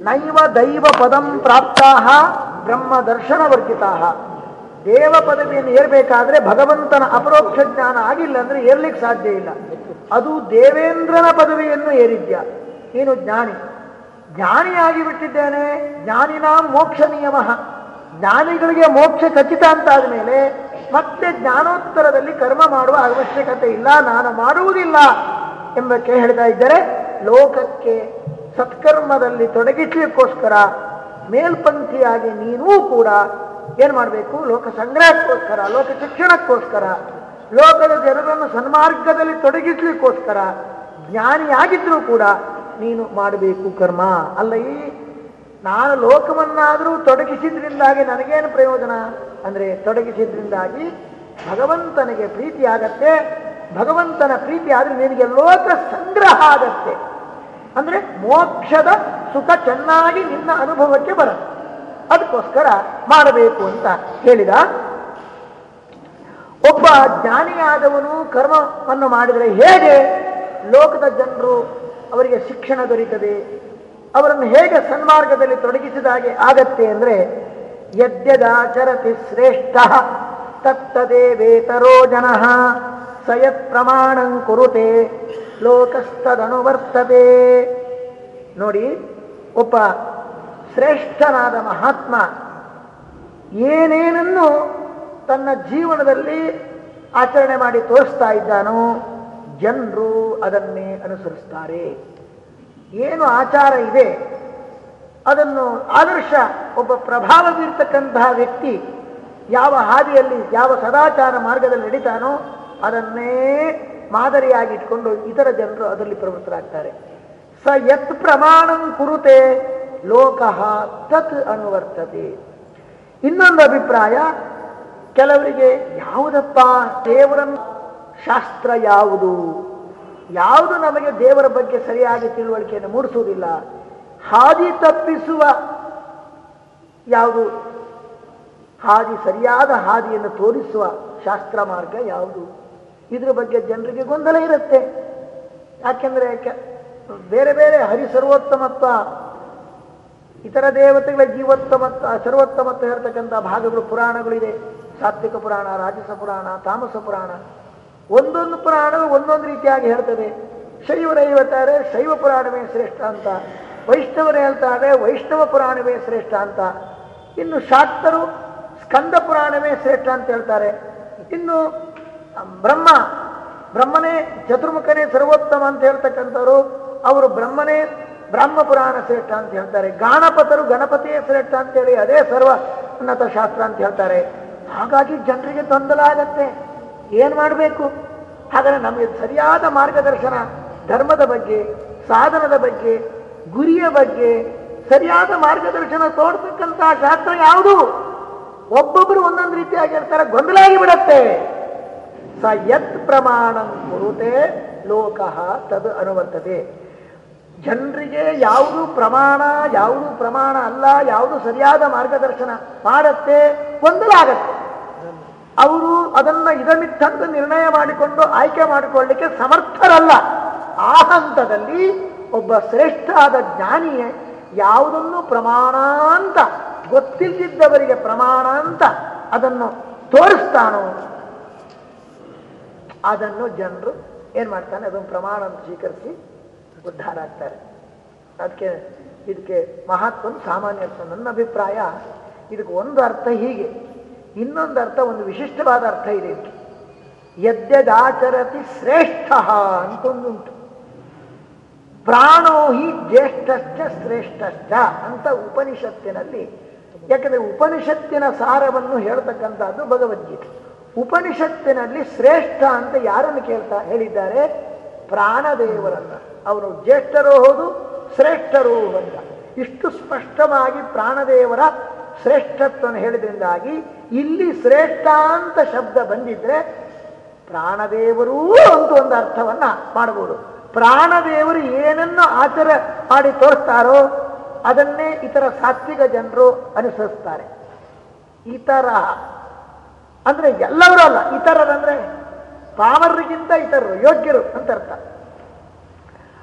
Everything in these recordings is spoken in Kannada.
ನೈವ ದೈವ ಪದಂ ಪ್ರಾಪ್ತಾ ಬ್ರಹ್ಮ ದರ್ಶನ ವರ್ಜಿತಾ ದೇವ ಪದವಿಯನ್ನು ಏರ್ಬೇಕಾದ್ರೆ ಭಗವಂತನ ಅಪರೋಕ್ಷ ಜ್ಞಾನ ಆಗಿಲ್ಲ ಅಂದ್ರೆ ಏರ್ಲಿಕ್ಕೆ ಸಾಧ್ಯ ಇಲ್ಲ. ಅದು ದೇವೇಂದ್ರನ ಪದವಿಯನ್ನು ಏರಿದ್ಯ. ನೀನು ಜ್ಞಾನಿ? ಜ್ಞಾನಿಯಾಗಿ ಬಿಟ್ಟಿದ್ದೇನೆ ಜ್ಞಾನಿನ ಮೋಕ್ಷ ನಿಯಮ. ಜ್ಞಾನಿಗಳಿಗೆ ಮೋಕ್ಷ ಖಚಿತ ಅಂತ ಆದ್ಮೇಲೆ ಮತ್ತೆ ಜ್ಞಾನೋತ್ತರದಲ್ಲಿ ಕರ್ಮ ಮಾಡುವ ಅವಶ್ಯಕತೆ ಇಲ್ಲ, ನಾನು ಮಾಡುವುದಿಲ್ಲ ಎಂಬಕ್ಕೆ ಹೇಳ್ತಾ ಇದ್ದರೆ ಲೋಕಕ್ಕೆ. ಸತ್ಕರ್ಮದಲ್ಲಿ ತೊಡಗಿಸಲಿಕ್ಕೋಸ್ಕರ ಮೇಲ್ಪಂಕ್ತಿಯಾಗಿ ನೀನೂ ಕೂಡ ಏನು ಮಾಡಬೇಕು? ಲೋಕ ಸಂಗ್ರಹಕ್ಕೋಸ್ಕರ, ಲೋಕ ಶಿಕ್ಷಣಕ್ಕೋಸ್ಕರ, ಲೋಕದ ಜನರನ್ನು ಸನ್ಮಾರ್ಗದಲ್ಲಿ ತೊಡಗಿಸಲಿಕ್ಕೋಸ್ಕರ ಜ್ಞಾನಿಯಾಗಿದ್ರೂ ಕೂಡ ನೀನು ಮಾಡಬೇಕು ಕರ್ಮ. ಅಲ್ಲ ಈ ನಾನು ಲೋಕವನ್ನಾದರೂ ತೊಡಗಿಸಿದ್ರಿಂದಾಗಿ ನನಗೇನು ಪ್ರಯೋಜನ? ಅಂದರೆ ತೊಡಗಿಸಿದ್ರಿಂದಾಗಿ ಭಗವಂತನಿಗೆ ಪ್ರೀತಿ ಆಗತ್ತೆ ಭಗವಂತನ ಪ್ರೀತಿ ಆದರೆ ನಿನಗೆ ಲೋಕ ಸಂಗ್ರಹ ಆಗತ್ತೆ. ಅಂದ್ರೆ ಮೋಕ್ಷದ ಸುಖ ಚೆನ್ನಾಗಿ ನಿನ್ನ ಅನುಭವಕ್ಕೆ ಬರುತ್ತೆ ಅದಕ್ಕೋಸ್ಕರ ಮಾಡಬೇಕು ಅಂತ ಹೇಳಿದ. ಒಬ್ಬ ಜ್ಞಾನಿಯಾದವನು ಕರ್ಮವನ್ನು ಮಾಡಿದರೆ ಹೇಗೆ? ಲೋಕದ ಜನರು ಅವರಿಗೆ ಶಿಕ್ಷಣ ದೊರೀತದೆ. ಅವರನ್ನು ಹೇಗೆ ಸನ್ಮಾರ್ಗದಲ್ಲಿ ತೊಡಗಿಸಿದಾಗೆ ಆಗತ್ತೆ ಅಂದ್ರೆ ಯದ್ಯದಾಚರತಿ ಶ್ರೇಷ್ಠ ತತ್ತದೇವೇತರೋ ಜನ ಸಯತ್ ಪ್ರಮಾಣಂ ಕುರುತೆ. ಲೋಕಸ್ತದನುವರ್ತತೆ ನೋಡಿ, ಒಬ್ಬ ಶ್ರೇಷ್ಠನಾದ ಮಹಾತ್ಮ ಏನೇನನ್ನು ತನ್ನ ಜೀವನದಲ್ಲಿ ಆಚರಣೆ ಮಾಡಿ ತೋರಿಸ್ತಾ ಇದ್ದಾನೋ ಜನರು ಅದನ್ನೇ ಅನುಸರಿಸ್ತಾರೆ. ಏನು ಆಚಾರ ಇದೆ, ಅದನ್ನು ಆದರ್ಶ ಒಬ್ಬ ಪ್ರಭಾವ ಬೀರ್ತಕ್ಕಂತಹ ವ್ಯಕ್ತಿ ಯಾವ ಹಾದಿಯಲ್ಲಿ, ಯಾವ ಸದಾಚಾರ ಮಾರ್ಗದಲ್ಲಿ ನಡೀತಾನೋ ಅದನ್ನೇ ಮಾದರಿಯಾಗಿ ಇಟ್ಕೊಂಡು ಇತರ ಜನರು ಅದರಲ್ಲಿ ಪ್ರವೃತ್ತರಾಗ್ತಾರೆ. ಸ ಯತ್ ಪ್ರಮಾಣಂ ಕುರುತೆ ಲೋಕಃ ತತ್ ಅನುವರ್ತತೆ. ಇನ್ನೊಂದು ಅಭಿಪ್ರಾಯ, ಕೆಲವರಿಗೆ ಯಾವುದಪ್ಪ, ದೇವರನ್ನು ಶಾಸ್ತ್ರ ಯಾವುದು? ಯಾವುದು ನಮಗೆ ದೇವರ ಬಗ್ಗೆ ಸರಿಯಾಗಿ ತಿಳುವಳಿಕೆಯನ್ನು ಮೂಡಿಸುವುದಿಲ್ಲ. ಹಾದಿ ತಪ್ಪಿಸುವ ಯಾವುದು? ಹಾದಿ ಸರಿಯಾದ ಹಾದಿಯನ್ನು ತೋರಿಸುವ ಶಾಸ್ತ್ರ ಮಾರ್ಗ ಯಾವುದು? ಇದ್ರ ಬಗ್ಗೆ ಜನರಿಗೆ ಗೊಂದಲ ಇರುತ್ತೆ. ಯಾಕೆಂದ್ರೆ ಬೇರೆ ಬೇರೆ ಹರಿ ಸರ್ವೋತ್ತಮತ್ವ ಇತರ ದೇವತೆಗಳ ಜೀವೋತ್ತಮತ್ವ, ಸರ್ವೋತ್ತಮತ್ವ ಹೇಳ್ತಕ್ಕಂಥ ಭಾಗಗಳು ಪುರಾಣಗಳಿದೆ ಸಾತ್ವಿಕ ಪುರಾಣ, ರಾಜಸ ಪುರಾಣ, ತಾಮಸ ಪುರಾಣ. ಒಂದೊಂದು ಪುರಾಣವು ಒಂದೊಂದು ರೀತಿಯಾಗಿ ಹೇಳ್ತದೆ ಶೈವರು ಹೇಳ್ತಾರೆ, ಶೈವ ಪುರಾಣವೇ ಶ್ರೇಷ್ಠ ಅಂತ. ವೈಷ್ಣವರು ಹೇಳ್ತಾರೆ, ವೈಷ್ಣವ ಪುರಾಣವೇ ಶ್ರೇಷ್ಠ ಅಂತ. ಇನ್ನು ಶಾಕ್ತರು ಸ್ಕಂದ ಪುರಾಣವೇ ಶ್ರೇಷ್ಠ ಅಂತ ಹೇಳ್ತಾರೆ. ಇನ್ನು ಬ್ರಹ್ಮ, ಬ್ರಹ್ಮನೇ ಚತುರ್ಮುಖನೇ ಸರ್ವೋತ್ತಮ ಅಂತ ಹೇಳ್ತಕ್ಕಂಥವ್ರು, ಅವರು ಬ್ರಹ್ಮನೇ ಬ್ರಹ್ಮ ಪುರಾಣ ಶ್ರೇಷ್ಠ ಅಂತ ಹೇಳ್ತಾರೆ. ಗಾಣಪತರು ಗಣಪತಿಯೇ ಶ್ರೇಷ್ಠ ಅಂತೇಳಿ ಅದೇ ಸರ್ವ ಉನ್ನತ ಶಾಸ್ತ್ರ ಅಂತ ಹೇಳ್ತಾರೆ. ಹಾಗಾಗಿ ಜನರಿಗೆ ಗೊಂದಲ ಆಗತ್ತೆ. ಏನ್ ಮಾಡಬೇಕು? ಹಾಗಾದ್ರೆ ನಮಗೆ ಸರಿಯಾದ ಮಾರ್ಗದರ್ಶನ, ಧರ್ಮದ ಬಗ್ಗೆ, ಸಾಧನದ ಬಗ್ಗೆ, ಗುರಿಯ ಬಗ್ಗೆ ಸರಿಯಾದ ಮಾರ್ಗದರ್ಶನ ತೋಡ್ತಕ್ಕಂತಹ ಶಾಸ್ತ್ರ ಯಾವುದು? ಒಬ್ಬೊಬ್ಬರು ಒಂದೊಂದು ರೀತಿಯಾಗಿ ಹೇಳ್ತಾರೆ, ಗೊಂದಲ ಆಗಿಬಿಡತ್ತೆ. ಸ ಯತ್ ಪ್ರಮಾಣ ಕುರುತೆ ಲೋಕ ತದ್ ಅನುವರ್ತದೆ ಜನರಿಗೆ ಯಾವುದು ಪ್ರಮಾಣ ಯಾವುದು ಪ್ರಮಾಣ ಅಲ್ಲ, ಯಾವುದು ಸರಿಯಾದ ಮಾರ್ಗದರ್ಶನ ಮಾಡತ್ತೆ ಹೊಂದಲಾಗತ್ತೆ ಅವರು ಅದನ್ನ ಇದಮಿತ್ತಂತ ನಿರ್ಣಯ ಮಾಡಿಕೊಂಡು ಆಯ್ಕೆ ಮಾಡಿಕೊಳ್ಳಿಕ್ಕೆ ಸಮರ್ಥರಲ್ಲ. ಆ ಹಂತದಲ್ಲಿ ಒಬ್ಬ ಶ್ರೇಷ್ಠ ಆದ ಜ್ಞಾನಿಯೇ ಯಾವುದನ್ನು ಪ್ರಮಾಣ ಅಂತ ಗೊತ್ತಿಲ್ಲದಿದ್ದವರಿಗೆ ಪ್ರಮಾಣ ಅಂತ ಅದನ್ನು ತೋರಿಸ್ತಾನೋ ಅದನ್ನು ಜನರು ಏನ್ ಮಾಡ್ತಾನೆ ಅದನ್ನು ಪ್ರಮಾಣ ಸ್ವೀಕರಿಸಿ ಉದ್ಧಾರ ಆಗ್ತಾರೆ. ಅದಕ್ಕೆ ಇದಕ್ಕೆ ಮಹತ್ವ ಸಾಮಾನ್ಯ ಅರ್ಥ. ನನ್ನ ಅಭಿಪ್ರಾಯ, ಇದಕ್ಕೆ ಒಂದು ಅರ್ಥ ಹೀಗೆ. ಇನ್ನೊಂದು ಅರ್ಥ, ಒಂದು ವಿಶಿಷ್ಟವಾದ ಅರ್ಥ ಇದೆ ಇದಕ್ಕೆ. ಯದ್ಯದಾಚರತಿ ಶ್ರೇಷ್ಠ ಅಂತ ಒಂದುಂಟು. ಪ್ರಾಣೋ ಹಿ ಜ್ಯೇಷ್ಠಶ್ಚ ಶ್ರೇಷ್ಠಶ್ಚ ಅಂತ ಉಪನಿಷತ್ತಿನಲ್ಲಿ, ಯಾಕಂದ್ರೆ ಉಪನಿಷತ್ತಿನ ಸಾರವನ್ನು ಹೇಳ್ತಕ್ಕಂಥದ್ದು ಭಗವದ್ಗೀತೆ. ಉಪನಿಷತ್ತಿನಲ್ಲಿ ಶ್ರೇಷ್ಠ ಅಂತ ಯಾರನ್ನು ಕೇಳ್ತಾ ಹೇಳಿದ್ದಾರೆ? ಪ್ರಾಣದೇವರನ್ನ. ಅವರು ಜ್ಯೇಷ್ಠರೂ ಹೌದು, ಶ್ರೇಷ್ಠರೂ ಅಂತ. ಇಷ್ಟು ಸ್ಪಷ್ಟವಾಗಿ ಪ್ರಾಣದೇವರ ಶ್ರೇಷ್ಠತ್ವವನ್ನು ಹೇಳಿದ್ರಿಂದಾಗಿ ಇಲ್ಲಿ ಶ್ರೇಷ್ಠ ಅಂತ ಶಬ್ದ ಬಂದಿದ್ರೆ ಪ್ರಾಣದೇವರೂ ಅಂತ ಒಂದು ಅರ್ಥವನ್ನ ಮಾಡಬಹುದು ಪ್ರಾಣದೇವರು ಏನನ್ನು ಆಚರ ಮಾಡಿ ತೋರಿಸ್ತಾರೋ ಅದನ್ನೇ ಇತರ ಸಾತ್ವಿಕ ಜನರು ಅನುಸರಿಸ್ತಾರೆ. ಇತರ ಅಂದ್ರೆ ಎಲ್ಲರೂ ಅಲ್ಲ ಇತರರಂದ್ರೆ ಪಾಮರರಿಗಿಂತ ಇತರರು, ಯೋಗ್ಯರು ಅಂತ ಅರ್ಥ.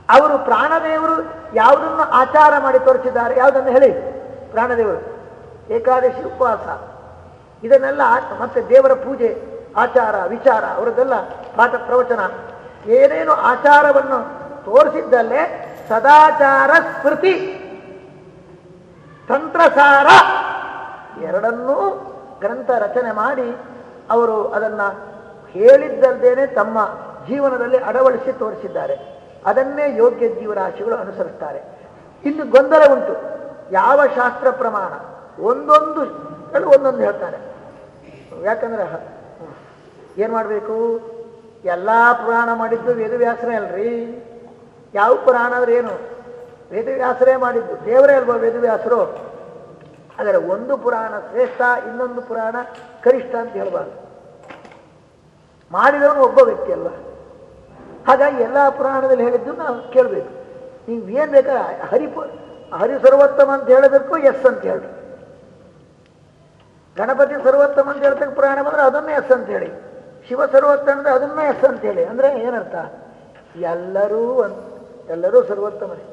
ಅವರು ಪ್ರಾಣದೇವರು ಯಾವುದನ್ನು ಆಚಾರ ಮಾಡಿ ತೋರಿಸಿದ್ದಾರೆ, ಯಾವುದನ್ನು ಹೇಳಿ? ಪ್ರಾಣದೇವರು. ಏಕಾದಶಿ ಉಪವಾಸ. ಇದನ್ನೆಲ್ಲ ಮತ್ತೆ ದೇವರ ಪೂಜೆ, ಆಚಾರ, ವಿಚಾರ ಅವರದೆಲ್ಲ ಪಾಠ, ಪ್ರವಚನ. ಏನೇನು ಆಚಾರವನ್ನು ತೋರಿಸಿದ್ದಲ್ಲೇ ಸದಾಚಾರ ಸ್ಮೃತಿ. ತಂತ್ರಸಾರ. ಎರಡನ್ನೂ ಗ್ರಂಥ ರಚನೆ ಮಾಡಿ ಅವರು ಅದನ್ನ ಹೇಳಿದ್ದಲ್ದೇನೆ ತಮ್ಮ ಜೀವನದಲ್ಲಿ ಅಳವಡಿಸಿ ತೋರಿಸಿದ್ದಾರೆ. ಅದನ್ನೇ ಯೋಗ್ಯ ಜೀವರಾಶಿಗಳು ಅನುಸರಿಸ್ತಾರೆ. ಇನ್ನು ಗೊಂದಲ ಉಂಟು. ಯಾವ ಶಾಸ್ತ್ರ ಪ್ರಮಾಣ? ಒಂದೊಂದು ಒಂದೊಂದು ಹೇಳ್ತಾರೆ. ಯಾಕಂದ್ರೆ ಏನು ಏನ್ ಮಾಡಬೇಕು? ಎಲ್ಲ ಪುರಾಣ ಮಾಡಿದ್ದು ವೇದವ್ಯಾಸರೇ ಅಲ್ರಿ. ಯಾವ ಪುರಾಣ ಅಂದ್ರೆ ಏನು? ವೇದವ್ಯಾಸರೇ ಮಾಡಿದ್ದು. ದೇವರೇ ಅಲ್ವಾ ವೇದವ್ಯಾಸರು? ಆದರೆ ಒಂದು ಪುರಾಣ ಶ್ರೇಷ್ಠ, ಇನ್ನೊಂದು ಪುರಾಣ ಕನಿಷ್ಠ ಅಂತ ಹೇಳಬಾರ್ದು. ಮಾಡಿದವನು ಒಬ್ಬ ವ್ಯಕ್ತಿ ಅಲ್ವ ಹಾಗಾಗಿ ಎಲ್ಲ ಪುರಾಣದಲ್ಲಿ ಹೇಳಿದ್ದು ನಾವು ಕೇಳಬೇಕು. ನೀವು ಏನ್ ಬೇಕಾ ಹರಿ ಹರಿ ಸರ್ವೋತ್ತಮ ಅಂತ ಹೇಳಬೇಕು ಎಸ್ ಅಂತ ಹೇಳಿ. ಗಣಪತಿ ಸರ್ವೋತ್ತಮ ಅಂತ ಹೇಳ್ತಕ್ಕ ಪುರಾಣ ಬಂದರೆ ಅದನ್ನೇ ಎಸ್ ಅಂತ ಹೇಳಿ. ಶಿವ ಸರ್ವೋತ್ತಮ ಅಂದರೆ ಅದನ್ನೇ ಎಸ್ ಅಂತ ಹೇಳಿ. ಅಂದ್ರೆ ಏನರ್ಥ? ಎಲ್ಲರೂ ಎಲ್ಲರೂ ಸರ್ವೋತ್ತಮರೇ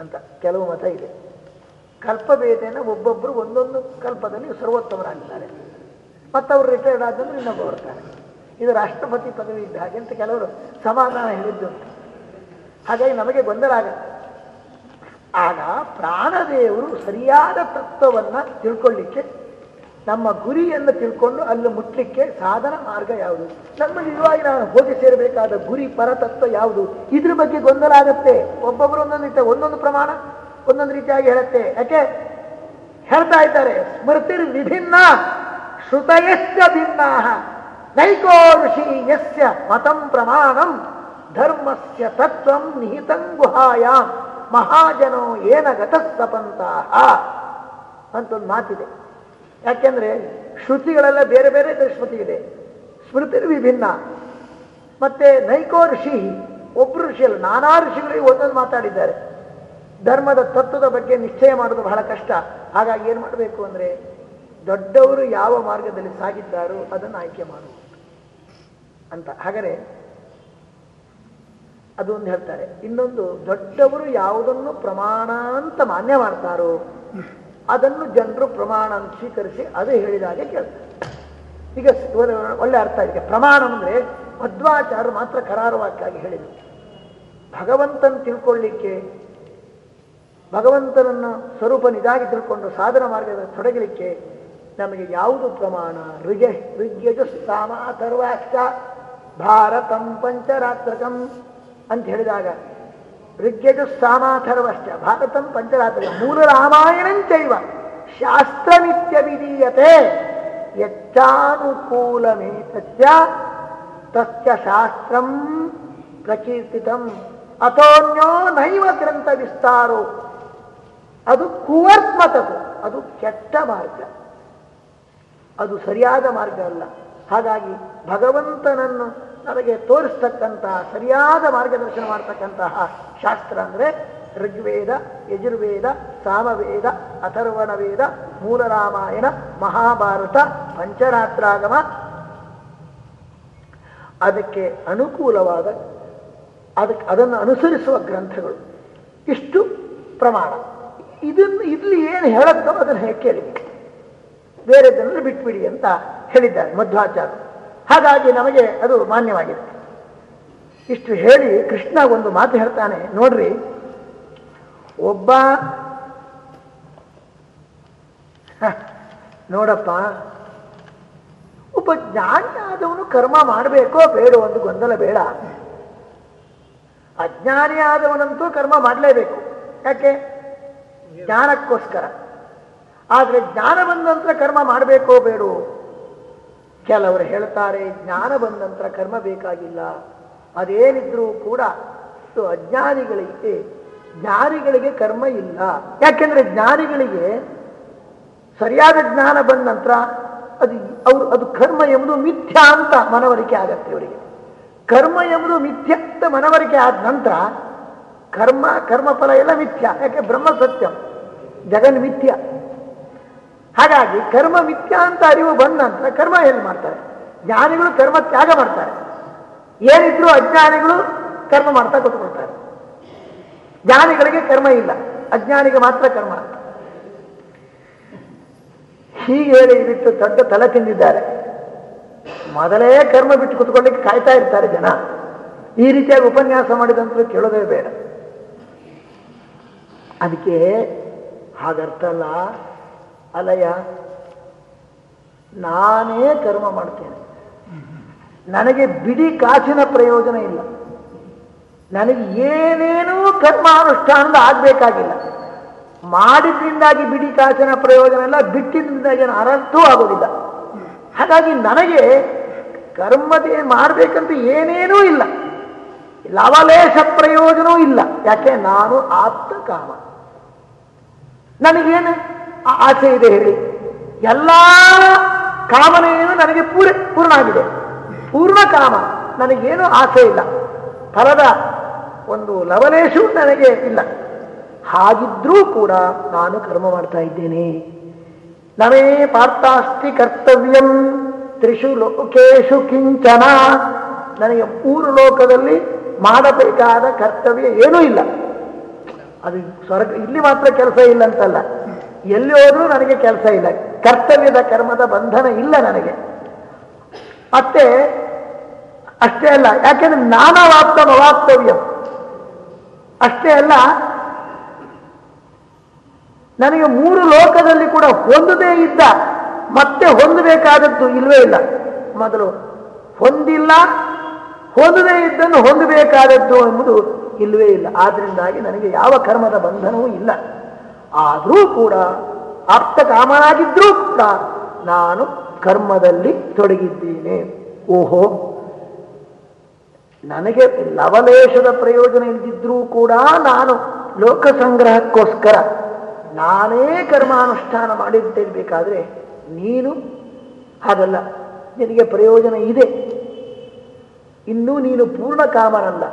ಅಂತ ಕೆಲವು ಮತ ಇದೆ. ಕಲ್ಪಭೇದೇನ ಒಬ್ಬೊಬ್ಬರು ಒಂದೊಂದು ಕಲ್ಪದಲ್ಲಿ ಸರ್ವೋತ್ತಮರಾಗಿದ್ದಾರೆ. ಅವರು ರಿಟೈರ್ಡ್ ಆದಂದ್ರೆ ಇನ್ನೊಬ್ಬ ಬರ್ತಾರೆ ಇದು ರಾಷ್ಟ್ರಪತಿ ಪದವಿ ಇದ್ದ ಹಾಗೆ ಅಂತ ಕೆಲವರು ಸಮಾಧಾನ ಹೇಳಿದ್ದು ಹಾಗಾಗಿ ನಮಗೆ ಗೊಂದಲ ಆಗತ್ತೆ. ಆಗ ಪ್ರಾಣದೇವರು ಸರಿಯಾದ ತತ್ವವನ್ನು ತಿಳ್ಕೊಳ್ಳಿಕ್ಕೆ, ನಮ್ಮ ಗುರಿಯನ್ನು ತಿಳ್ಕೊಂಡು ಅಲ್ಲಿ ಮುಟ್ಲಿಕ್ಕೆ ಸಾಧನ ಮಾರ್ಗ ಯಾವುದು? ನಮ್ಮ ನಿಜವಾಗಿ ನಾನು ಹೋಗಿ ಸೇರಬೇಕಾದ ಗುರಿ, ಪರತತ್ವ ಯಾವುದು? ಇದ್ರ ಬಗ್ಗೆ ಗೊಂದಲ ಆಗುತ್ತೆ. ಒಬ್ಬೊಬ್ಬರು ಒಂದೊಂದು ಒಂದೊಂದು ಪ್ರಮಾಣ. ಒಂದೊಂದು ರೀತಿಯಾಗಿ ಹೇಳುತ್ತೆ. ಯಾಕೆ? ಹೇಳ್ತಾ ಇದ್ದಾರೆ. ಸ್ಮೃತಿರ್ ವಿಭಿನ್ನ ಶ್ರುತಯಶ್ಚ ಭಿನ್ನ ನೈಕೋ ಋಷಿ ಯಸ್ಯ ಮತಂ ಪ್ರಮಾಣಂ ಧರ್ಮಸ್ಯ ತತ್ವಂ ನಿಹಿತಂ ಗುಹಾಯಾಮ್ ಮಹಾಜನೋ ಏನ ಗತಸ್ತಪಂತಹ ಅಂತ ಒಂದು ಮಾತಿದೆ. ಯಾಕೆಂದ್ರೆ ಶ್ರುತಿಗಳೆಲ್ಲ ಬೇರೆ ಬೇರೆ ಶ್ರುತಿ ಇದೆ. ಸ್ಮೃತಿರ್ ವಿಭಿನ್ನ. ಮತ್ತೆ ನೈಕೋ ಋಷಿ ಒಬ್ಬರು ಋಷಿ ಅಲ್ಲ, ನಾನಾ ಋಷಿಗಳಿಗೆ ಒಂದೊಂದು ಮಾತಾಡಿದ್ದಾರೆ. ಧರ್ಮದ ತತ್ವದ ಬಗ್ಗೆ ನಿಶ್ಚಯ ಮಾಡೋದು ಬಹಳ ಕಷ್ಟ. ಹಾಗಾಗಿ ಏನು ಮಾಡಬೇಕು ಅಂದ್ರೆ, ದೊಡ್ಡವರು ಯಾವ ಮಾರ್ಗದಲ್ಲಿ ಸಾಗಿದ್ದಾರೋ ಅದನ್ನು ಆಯ್ಕೆ ಮಾಡುವುದು ಅಂತ. ಹಾಗಾದ್ರೆ ಅದೊಂದು ಹೇಳ್ತಾರೆ. ಇನ್ನೊಂದು, ದೊಡ್ಡವರು ಯಾವುದನ್ನು ಪ್ರಮಾಣ ಅಂತ ಮಾನ್ಯ ಮಾಡ್ತಾರೋ, ಅದನ್ನು ಜನರು ಪ್ರಮಾಣ ಅಂತ ಸ್ವೀಕರಿಸಿ ಅದು ಹೇಳಿದಾಗೆ ಕೇಳ್ತಾರೆ. ಈಗ ಒಳ್ಳೆ- ಒಳ್ಳೆ ಅರ್ಥ ಇದೆ. ಪ್ರಮಾಣ ಅಂದ್ರೆ ಮಧ್ವಾಚಾರ್ಯರು ಮಾತ್ರ ಕರಾರುವಾಕ್ಯಾಗಿ ಹೇಳಿದರು. ಭಗವಂತನ ತಿಳ್ಕೊಳ್ಳಿಕ್ಕೆ ಭಗವಂತನನ್ನು ಸ್ವರೂಪ ನಿಜಾಗಿ ತಿಳ್ಕೊಂಡು ಸಾಧನ ಮಾರ್ಗದಲ್ಲಿ ತೊಡಗಲಿಕ್ಕೆ ನಮಗೆ ಯಾವುದು ಪ್ರಮಾಣ? ಋಜ ಋಗ್ಯಜ ಸಾಮ ಅಥರ್ವಾಶ್ಚ ಭಾರತಂ ಪಂಚರಾತ್ರಕಂ ಅಂತ ಹೇಳಿದಾಗ ಋಗ್ಯಜ ಸಾಮಾಥರ್ವಶ್ಚ ಭಾರತಂ ಪಂಚರಾತ್ರಕ ಮೂಲ ರಾಮಾಯಣಂಚೈವ ಶಾಸ್ತ್ರಮಿತ್ಯ ವಿಧೀಯತೆ. ಯಚ್ಚಾನುಕೂಲಮೇತಸ್ಯ ತಸ್ಯ ಶಾಸ್ತ್ರಂ ಪ್ರಕೀರ್ತಿತಂ. ಅಥೋನ್ಯೋ ನೈವ ಗ್ರಂಥ ವಿಸ್ತಾರೋ. ಅದು ಕುವರ್ತ್ಮತದು ಅದು ಕೆಟ್ಟ ಮಾರ್ಗ. ಅದು ಸರಿಯಾದ ಮಾರ್ಗ ಅಲ್ಲ. ಹಾಗಾಗಿ ಭಗವಂತನನ್ನು ನಮಗೆ ತೋರಿಸ್ತಕ್ಕಂತಹ, ಸರಿಯಾದ ಮಾರ್ಗದರ್ಶನ ಮಾಡ್ತಕ್ಕಂತಹ ಶಾಸ್ತ್ರ ಅಂದರೆ ಋಗ್ವೇದ, ಯಜುರ್ವೇದ, ಸಾಮವೇದ ಅಥರ್ವಣ ವೇದ ಮೂಲ ರಾಮಾಯಣ ಮಹಾಭಾರತ, ಪಂಚರಾತ್ರಾಗಮ. ಅದಕ್ಕೆ ಅನುಕೂಲವಾದ, ಅದಕ್ಕೆ ಅದನ್ನು ಅನುಸರಿಸುವ ಗ್ರಂಥಗಳು. ಇಷ್ಟು ಪ್ರಮಾಣ. ಇದನ್ನು ಇಲ್ಲಿ ಏನು ಹೇಳುತ್ತೋ ಅದನ್ನು ಕೇಳಿ? ಬೇರೆ ಜನರು ಬಿಟ್ಬಿಡಿ ಅಂತ ಹೇಳಿದ್ದಾರೆ ಮಧ್ವಾಚಾರ ಹಾಗಾಗಿ ನಮಗೆ ಅದು ಮಾನ್ಯವಾಗಿದೆ. ಇಷ್ಟು ಹೇಳಿ ಕೃಷ್ಣ ಒಂದು ಮಾತು ಹೇಳ್ತಾನೆ, ನೋಡ್ರಿ. ಒಬ್ಬ ನೋಡಪ್ಪ, ಒಬ್ಬ ಜ್ಞಾನಿಯಾದವನು ಕರ್ಮ ಮಾಡಬೇಕೋ ಬೇಡೋ ಒಂದು ಗೊಂದಲ ಬೇಡ. ಅಜ್ಞಾನಿಯಾದವನಂತೂ ಕರ್ಮ ಮಾಡಲೇಬೇಕು. ಯಾಕೆ? ಜ್ಞಾನಕ್ಕೋಸ್ಕರ. ಆದರೆ ಜ್ಞಾನ ಬಂದ ನಂತರ ಕರ್ಮ ಮಾಡಬೇಕೋ ಬೇಡೋ? ಕೆಲವರು ಹೇಳ್ತಾರೆ, ಜ್ಞಾನ ಬಂದ ನಂತರ ಕರ್ಮ ಬೇಕಾಗಿಲ್ಲ. ಅದೇನಿದ್ರೂ ಕೂಡ ಅಜ್ಞಾನಿಗಳಿಗೆ ಜ್ಞಾನಿಗಳಿಗೆ ಕರ್ಮ ಇಲ್ಲ. ಯಾಕೆಂದ್ರೆ ಜ್ಞಾನಿಗಳಿಗೆ ಸರಿಯಾದ ಜ್ಞಾನ ಬಂದ ನಂತರ ಅದು ಅವರು, ಅದು ಕರ್ಮ ಎಂಬುದು ಮಿಥ್ಯ ಅಂತ ಮನವರಿಕೆ ಆಗತ್ತೆ ಅವರಿಗೆ. ಕರ್ಮ ಎಂಬುದು ಮಿಥ್ಯ ಅಂತ ಮನವರಿಕೆ ಆದ ನಂತರ ಕರ್ಮ, ಕರ್ಮಫಲ ಎಲ್ಲ ಮಿಥ್ಯ. ಯಾಕೆ? ಬ್ರಹ್ಮ ಸತ್ಯಂ. ಜಗನ್ ಮಿಥ್ಯ. ಹಾಗಾಗಿ ಕರ್ಮ ಮಿಥ್ಯ ಅಂತ ಅರಿವು ಬಂದ ನಂತರ ಕರ್ಮ ಏನು ಮಾಡ್ತಾರೆ? ಜ್ಞಾನಿಗಳು ಕರ್ಮ ತ್ಯಾಗ ಮಾಡ್ತಾರೆ. ಏನಿದ್ರು ಅಜ್ಞಾನಿಗಳು ಕರ್ಮ ಮಾಡ್ತಾ ಕೂತ್ಕೊಳ್ತಾರೆ. ಜ್ಞಾನಿಗಳಿಗೆ ಕರ್ಮ ಇಲ್ಲ. ಅಜ್ಞಾನಿಗೆ ಮಾತ್ರ ಕರ್ಮ. ಹೀಗೆ ಹೇಳಿ ಬಿಟ್ಟು ದೊಡ್ಡ ತಲೆ ತಿಂದಿದ್ದಾರೆ. ಮೊದಲೇ ಕರ್ಮ ಬಿಟ್ಟು ಕುತ್ಕೊಳ್ಳಿಕ್ಕೆ ಕಾಯ್ತಾ ಇರ್ತಾರೆ ಜನ. ಈ ರೀತಿಯಾಗಿ ಉಪನ್ಯಾಸ ಮಾಡಿದಂತೂ ಕೇಳೋದೇ ಬೇಡ. ಅದಕ್ಕೆ ಹಾಗರ್ಥ ಅಲ್ಲ. ಅಲಯ, ನಾನೇ ಕರ್ಮ ಮಾಡ್ತೇನೆ. ನನಗೆ ಬಿಡಿ ಕಾಸಿನ ಪ್ರಯೋಜನ ಇಲ್ಲ. ನನಗೆ ಏನೇನೂ ಕರ್ಮ ಕರ್ಮಾನುಷ್ಠಾನದ ಆಗಬೇಕಾಗಿಲ್ಲ. ಮಾಡಿದ್ರಿಂದಾಗಿ ಬಿಡಿ ಕಾಸಿನ ಪ್ರಯೋಜನ ಇಲ್ಲ, ಬಿಟ್ಟಿದ್ರಿಂದಾಗಿ ಅನರ್ಥವೂ ಆಗೋದಿಲ್ಲ. ಹಾಗಾಗಿ ನನಗೆ ಕರ್ಮದೇ ಮಾಡಬೇಕಂತ ಏನೇನೂ ಇಲ್ಲ. ಲವಲೇಶ ಪ್ರಯೋಜನವೂ ಇಲ್ಲ. ಯಾಕೆ? ನಾನು ಆಪ್ತ ಕಾಮ. ನನಗೇನು? ಆಸೆ ಇದೆ ಹೇಳಿ. ಎಲ್ಲ ಕಾಮನೆಯನ್ನು ನನಗೆ ಪೂರ ಪೂರ್ಣ ಆಗಿದೆ. ಪೂರ್ಣ ಕಾಮ, ನನಗೇನು ಆಸೆ ಇಲ್ಲ. ಫಲದ ಒಂದು ಲವಲೇಶು ನನಗೆ ಇಲ್ಲ. ಹಾಗಿದ್ರೂ ಕೂಡ ನಾನು ಕರ್ಮ ಮಾಡ್ತಾ ಇದ್ದೇನೆ. ನಮೇ ಪಾರ್ಥಾಸ್ತಿ ಕರ್ತವ್ಯಂ ತ್ರಿಷು ಲೋಕೇಶು ಕಿಂಚನ. ನನಗೆ ಮೂರು ಲೋಕದಲ್ಲಿ ಮಾಡಬೇಕಾದ ಕರ್ತವ್ಯ ಏನೂ ಇಲ್ಲ. ಅದು ಸ್ವರ್ಗ, ಇಲ್ಲಿ ಮಾತ್ರ ಕೆಲಸ ಇಲ್ಲ ಅಂತಲ್ಲ ಎಲ್ಲಿ ಹೋದ್ರೂ ನನಗೆ ಕೆಲಸ ಇಲ್ಲ. ಕರ್ತವ್ಯದ ಕರ್ಮದ ಬಂಧನ ಇಲ್ಲ ನನಗೆ. ಮತ್ತೆ ಅಷ್ಟೇ ಅಲ್ಲ, ಯಾಕೆಂದ್ರೆ ನಾನವಾಪ್ತ ಅವಾಪ್ತವ್ಯ ಅಷ್ಟೇ ಅಲ್ಲ, ನನಗೆ ಮೂರು ಲೋಕದಲ್ಲಿ ಕೂಡ ಹೊಂದದೇ ಇದ್ದ, ಮತ್ತೆ ಹೊಂದಬೇಕಾದದ್ದು ಇಲ್ವೇ ಇಲ್ಲ. ಮೊದಲು ಹೊಂದಿಲ್ಲ ಹೊಂದದೇ ಇದ್ದನ್ನು ಹೊಂದಬೇಕಾದದ್ದು ಎಂಬುದು ಇಲ್ಲವೇ ಇಲ್ಲ. ಆದ್ರಿಂದಾಗಿ ನನಗೆ ಯಾವ ಕರ್ಮದ ಬಂಧನವೂ ಇಲ್ಲ. ಆದರೂ ಕೂಡ ಆಪ್ತ ಕಾಮನಾಗಿದ್ರೂ ಕೂಡ ನಾನು ಕರ್ಮದಲ್ಲಿ ತೊಡಗಿದ್ದೇನೆ. ಓಹೋ, ನನಗೆ ಲವಲೇಶದ ಪ್ರಯೋಜನ ಇಲ್ಲದಿದ್ರೂ ಕೂಡ ನಾನು ಲೋಕ ಸಂಗ್ರಹಕ್ಕೋಸ್ಕರ ನಾನೇ ಕರ್ಮಾನುಷ್ಠಾನ ಮಾಡಿದ್ದೇಳ್ಬೇಕಾದ್ರೆ ನೀನು ಹಾಗಲ್ಲ. ನಿನಗೆ ಪ್ರಯೋಜನ ಇದೆ. ಇನ್ನೂ ನೀನು ಪೂರ್ಣ ಕಾಮನಲ್ಲ.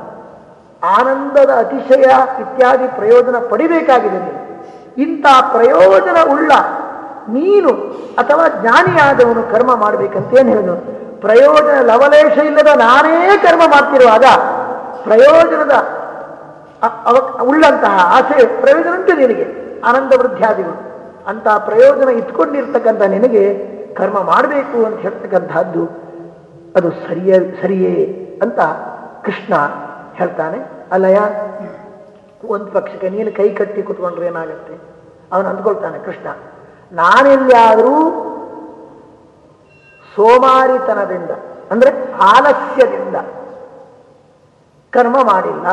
ಆನಂದದ ಅತಿಶಯ ಇತ್ಯಾದಿ ಪ್ರಯೋಜನ ಪಡಿಬೇಕಾಗಿದೆ ನೀನು. ಇಂಥ ಪ್ರಯೋಜನ ಉಳ್ಳ ನೀನು ಅಥವಾ ಜ್ಞಾನಿಯಾದವನು ಕರ್ಮ ಮಾಡಬೇಕಂತೇನು ಹೇಳಿದನು ಪ್ರಯೋಜನ ಲವಲೇಶ ಇಲ್ಲದ ನಾನೇ ಕರ್ಮ ಮಾಡ್ತಿರುವಾಗ ಪ್ರಯೋಜನದ ಉಳ್ಳಂತಹ ಆಸೆ ಪ್ರಯೋಜನ ಉಂಟು ನಿನಗೆ. ಆನಂದ ವೃದ್ಧಾದಿಗಳು. ಅಂತ ಪ್ರಯೋಜನ ಇಟ್ಕೊಂಡಿರ್ತಕ್ಕಂಥ ನಿನಗೆ ಕರ್ಮ ಮಾಡಬೇಕು ಅಂತ ಹೇಳ್ತಕ್ಕಂಥದ್ದು ಅದು ಸರಿಯ, ಸರಿಯೇ ಅಂತ ಕೃಷ್ಣ ಹೇಳ್ತಾನೆ ಅಲ್ಲಯ ಒಂದು ಪಕ್ಷಕ್ಕೆ ನೀನು ಕೈ ಕಟ್ಟಿ ಕುತ್ಕೊಂಡ್ರೆ ಏನಾಗುತ್ತೆ? ಅವನು ಅಂದ್ಕೊಳ್ತಾನೆ, ಕೃಷ್ಣ ನಾನೆಲ್ಲಾದರೂ ಸೋಮಾರಿತನದಿಂದ, ಅಂದ್ರೆ ಆಲಸ್ಯದಿಂದ ಕರ್ಮ ಮಾಡಿಲ್ಲ.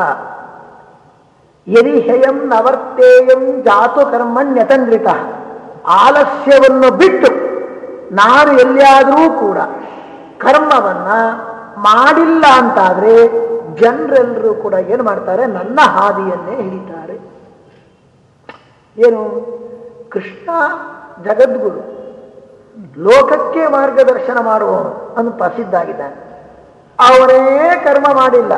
ಯದಿ ಹೇಯಂ ನವರ್ತೇಯಂ ಜಾತು ಕರ್ಮಣ್ಯತಂದ್ರಿತ ಆಲಸ್ಯವನ್ನು ಬಿಟ್ಟು ನಾನು ಎಲ್ಲಿಯಾದರೂ ಕೂಡ ಕರ್ಮವನ್ನ ಮಾಡಿಲ್ಲ ಅಂತಾದ್ರೆ ಜನರೆಲ್ಲರೂ ಕೂಡ ಏನು ಮಾಡ್ತಾರೆ? ನನ್ನ ಹಾದಿಯನ್ನೇ ಹಿಡಿತಾರೆ. ಏನು? ಕೃಷ್ಣ ಜಗದ್ಗುರು. ಲೋಕಕ್ಕೆ ಮಾರ್ಗದರ್ಶನ ಮಾಡುವವನು ಅನ್ನು ಪ್ರಸಿದ್ಧಾಗಿದ್ದಾನೆ. ಅವರೇ ಕರ್ಮ ಮಾಡಿಲ್ಲ.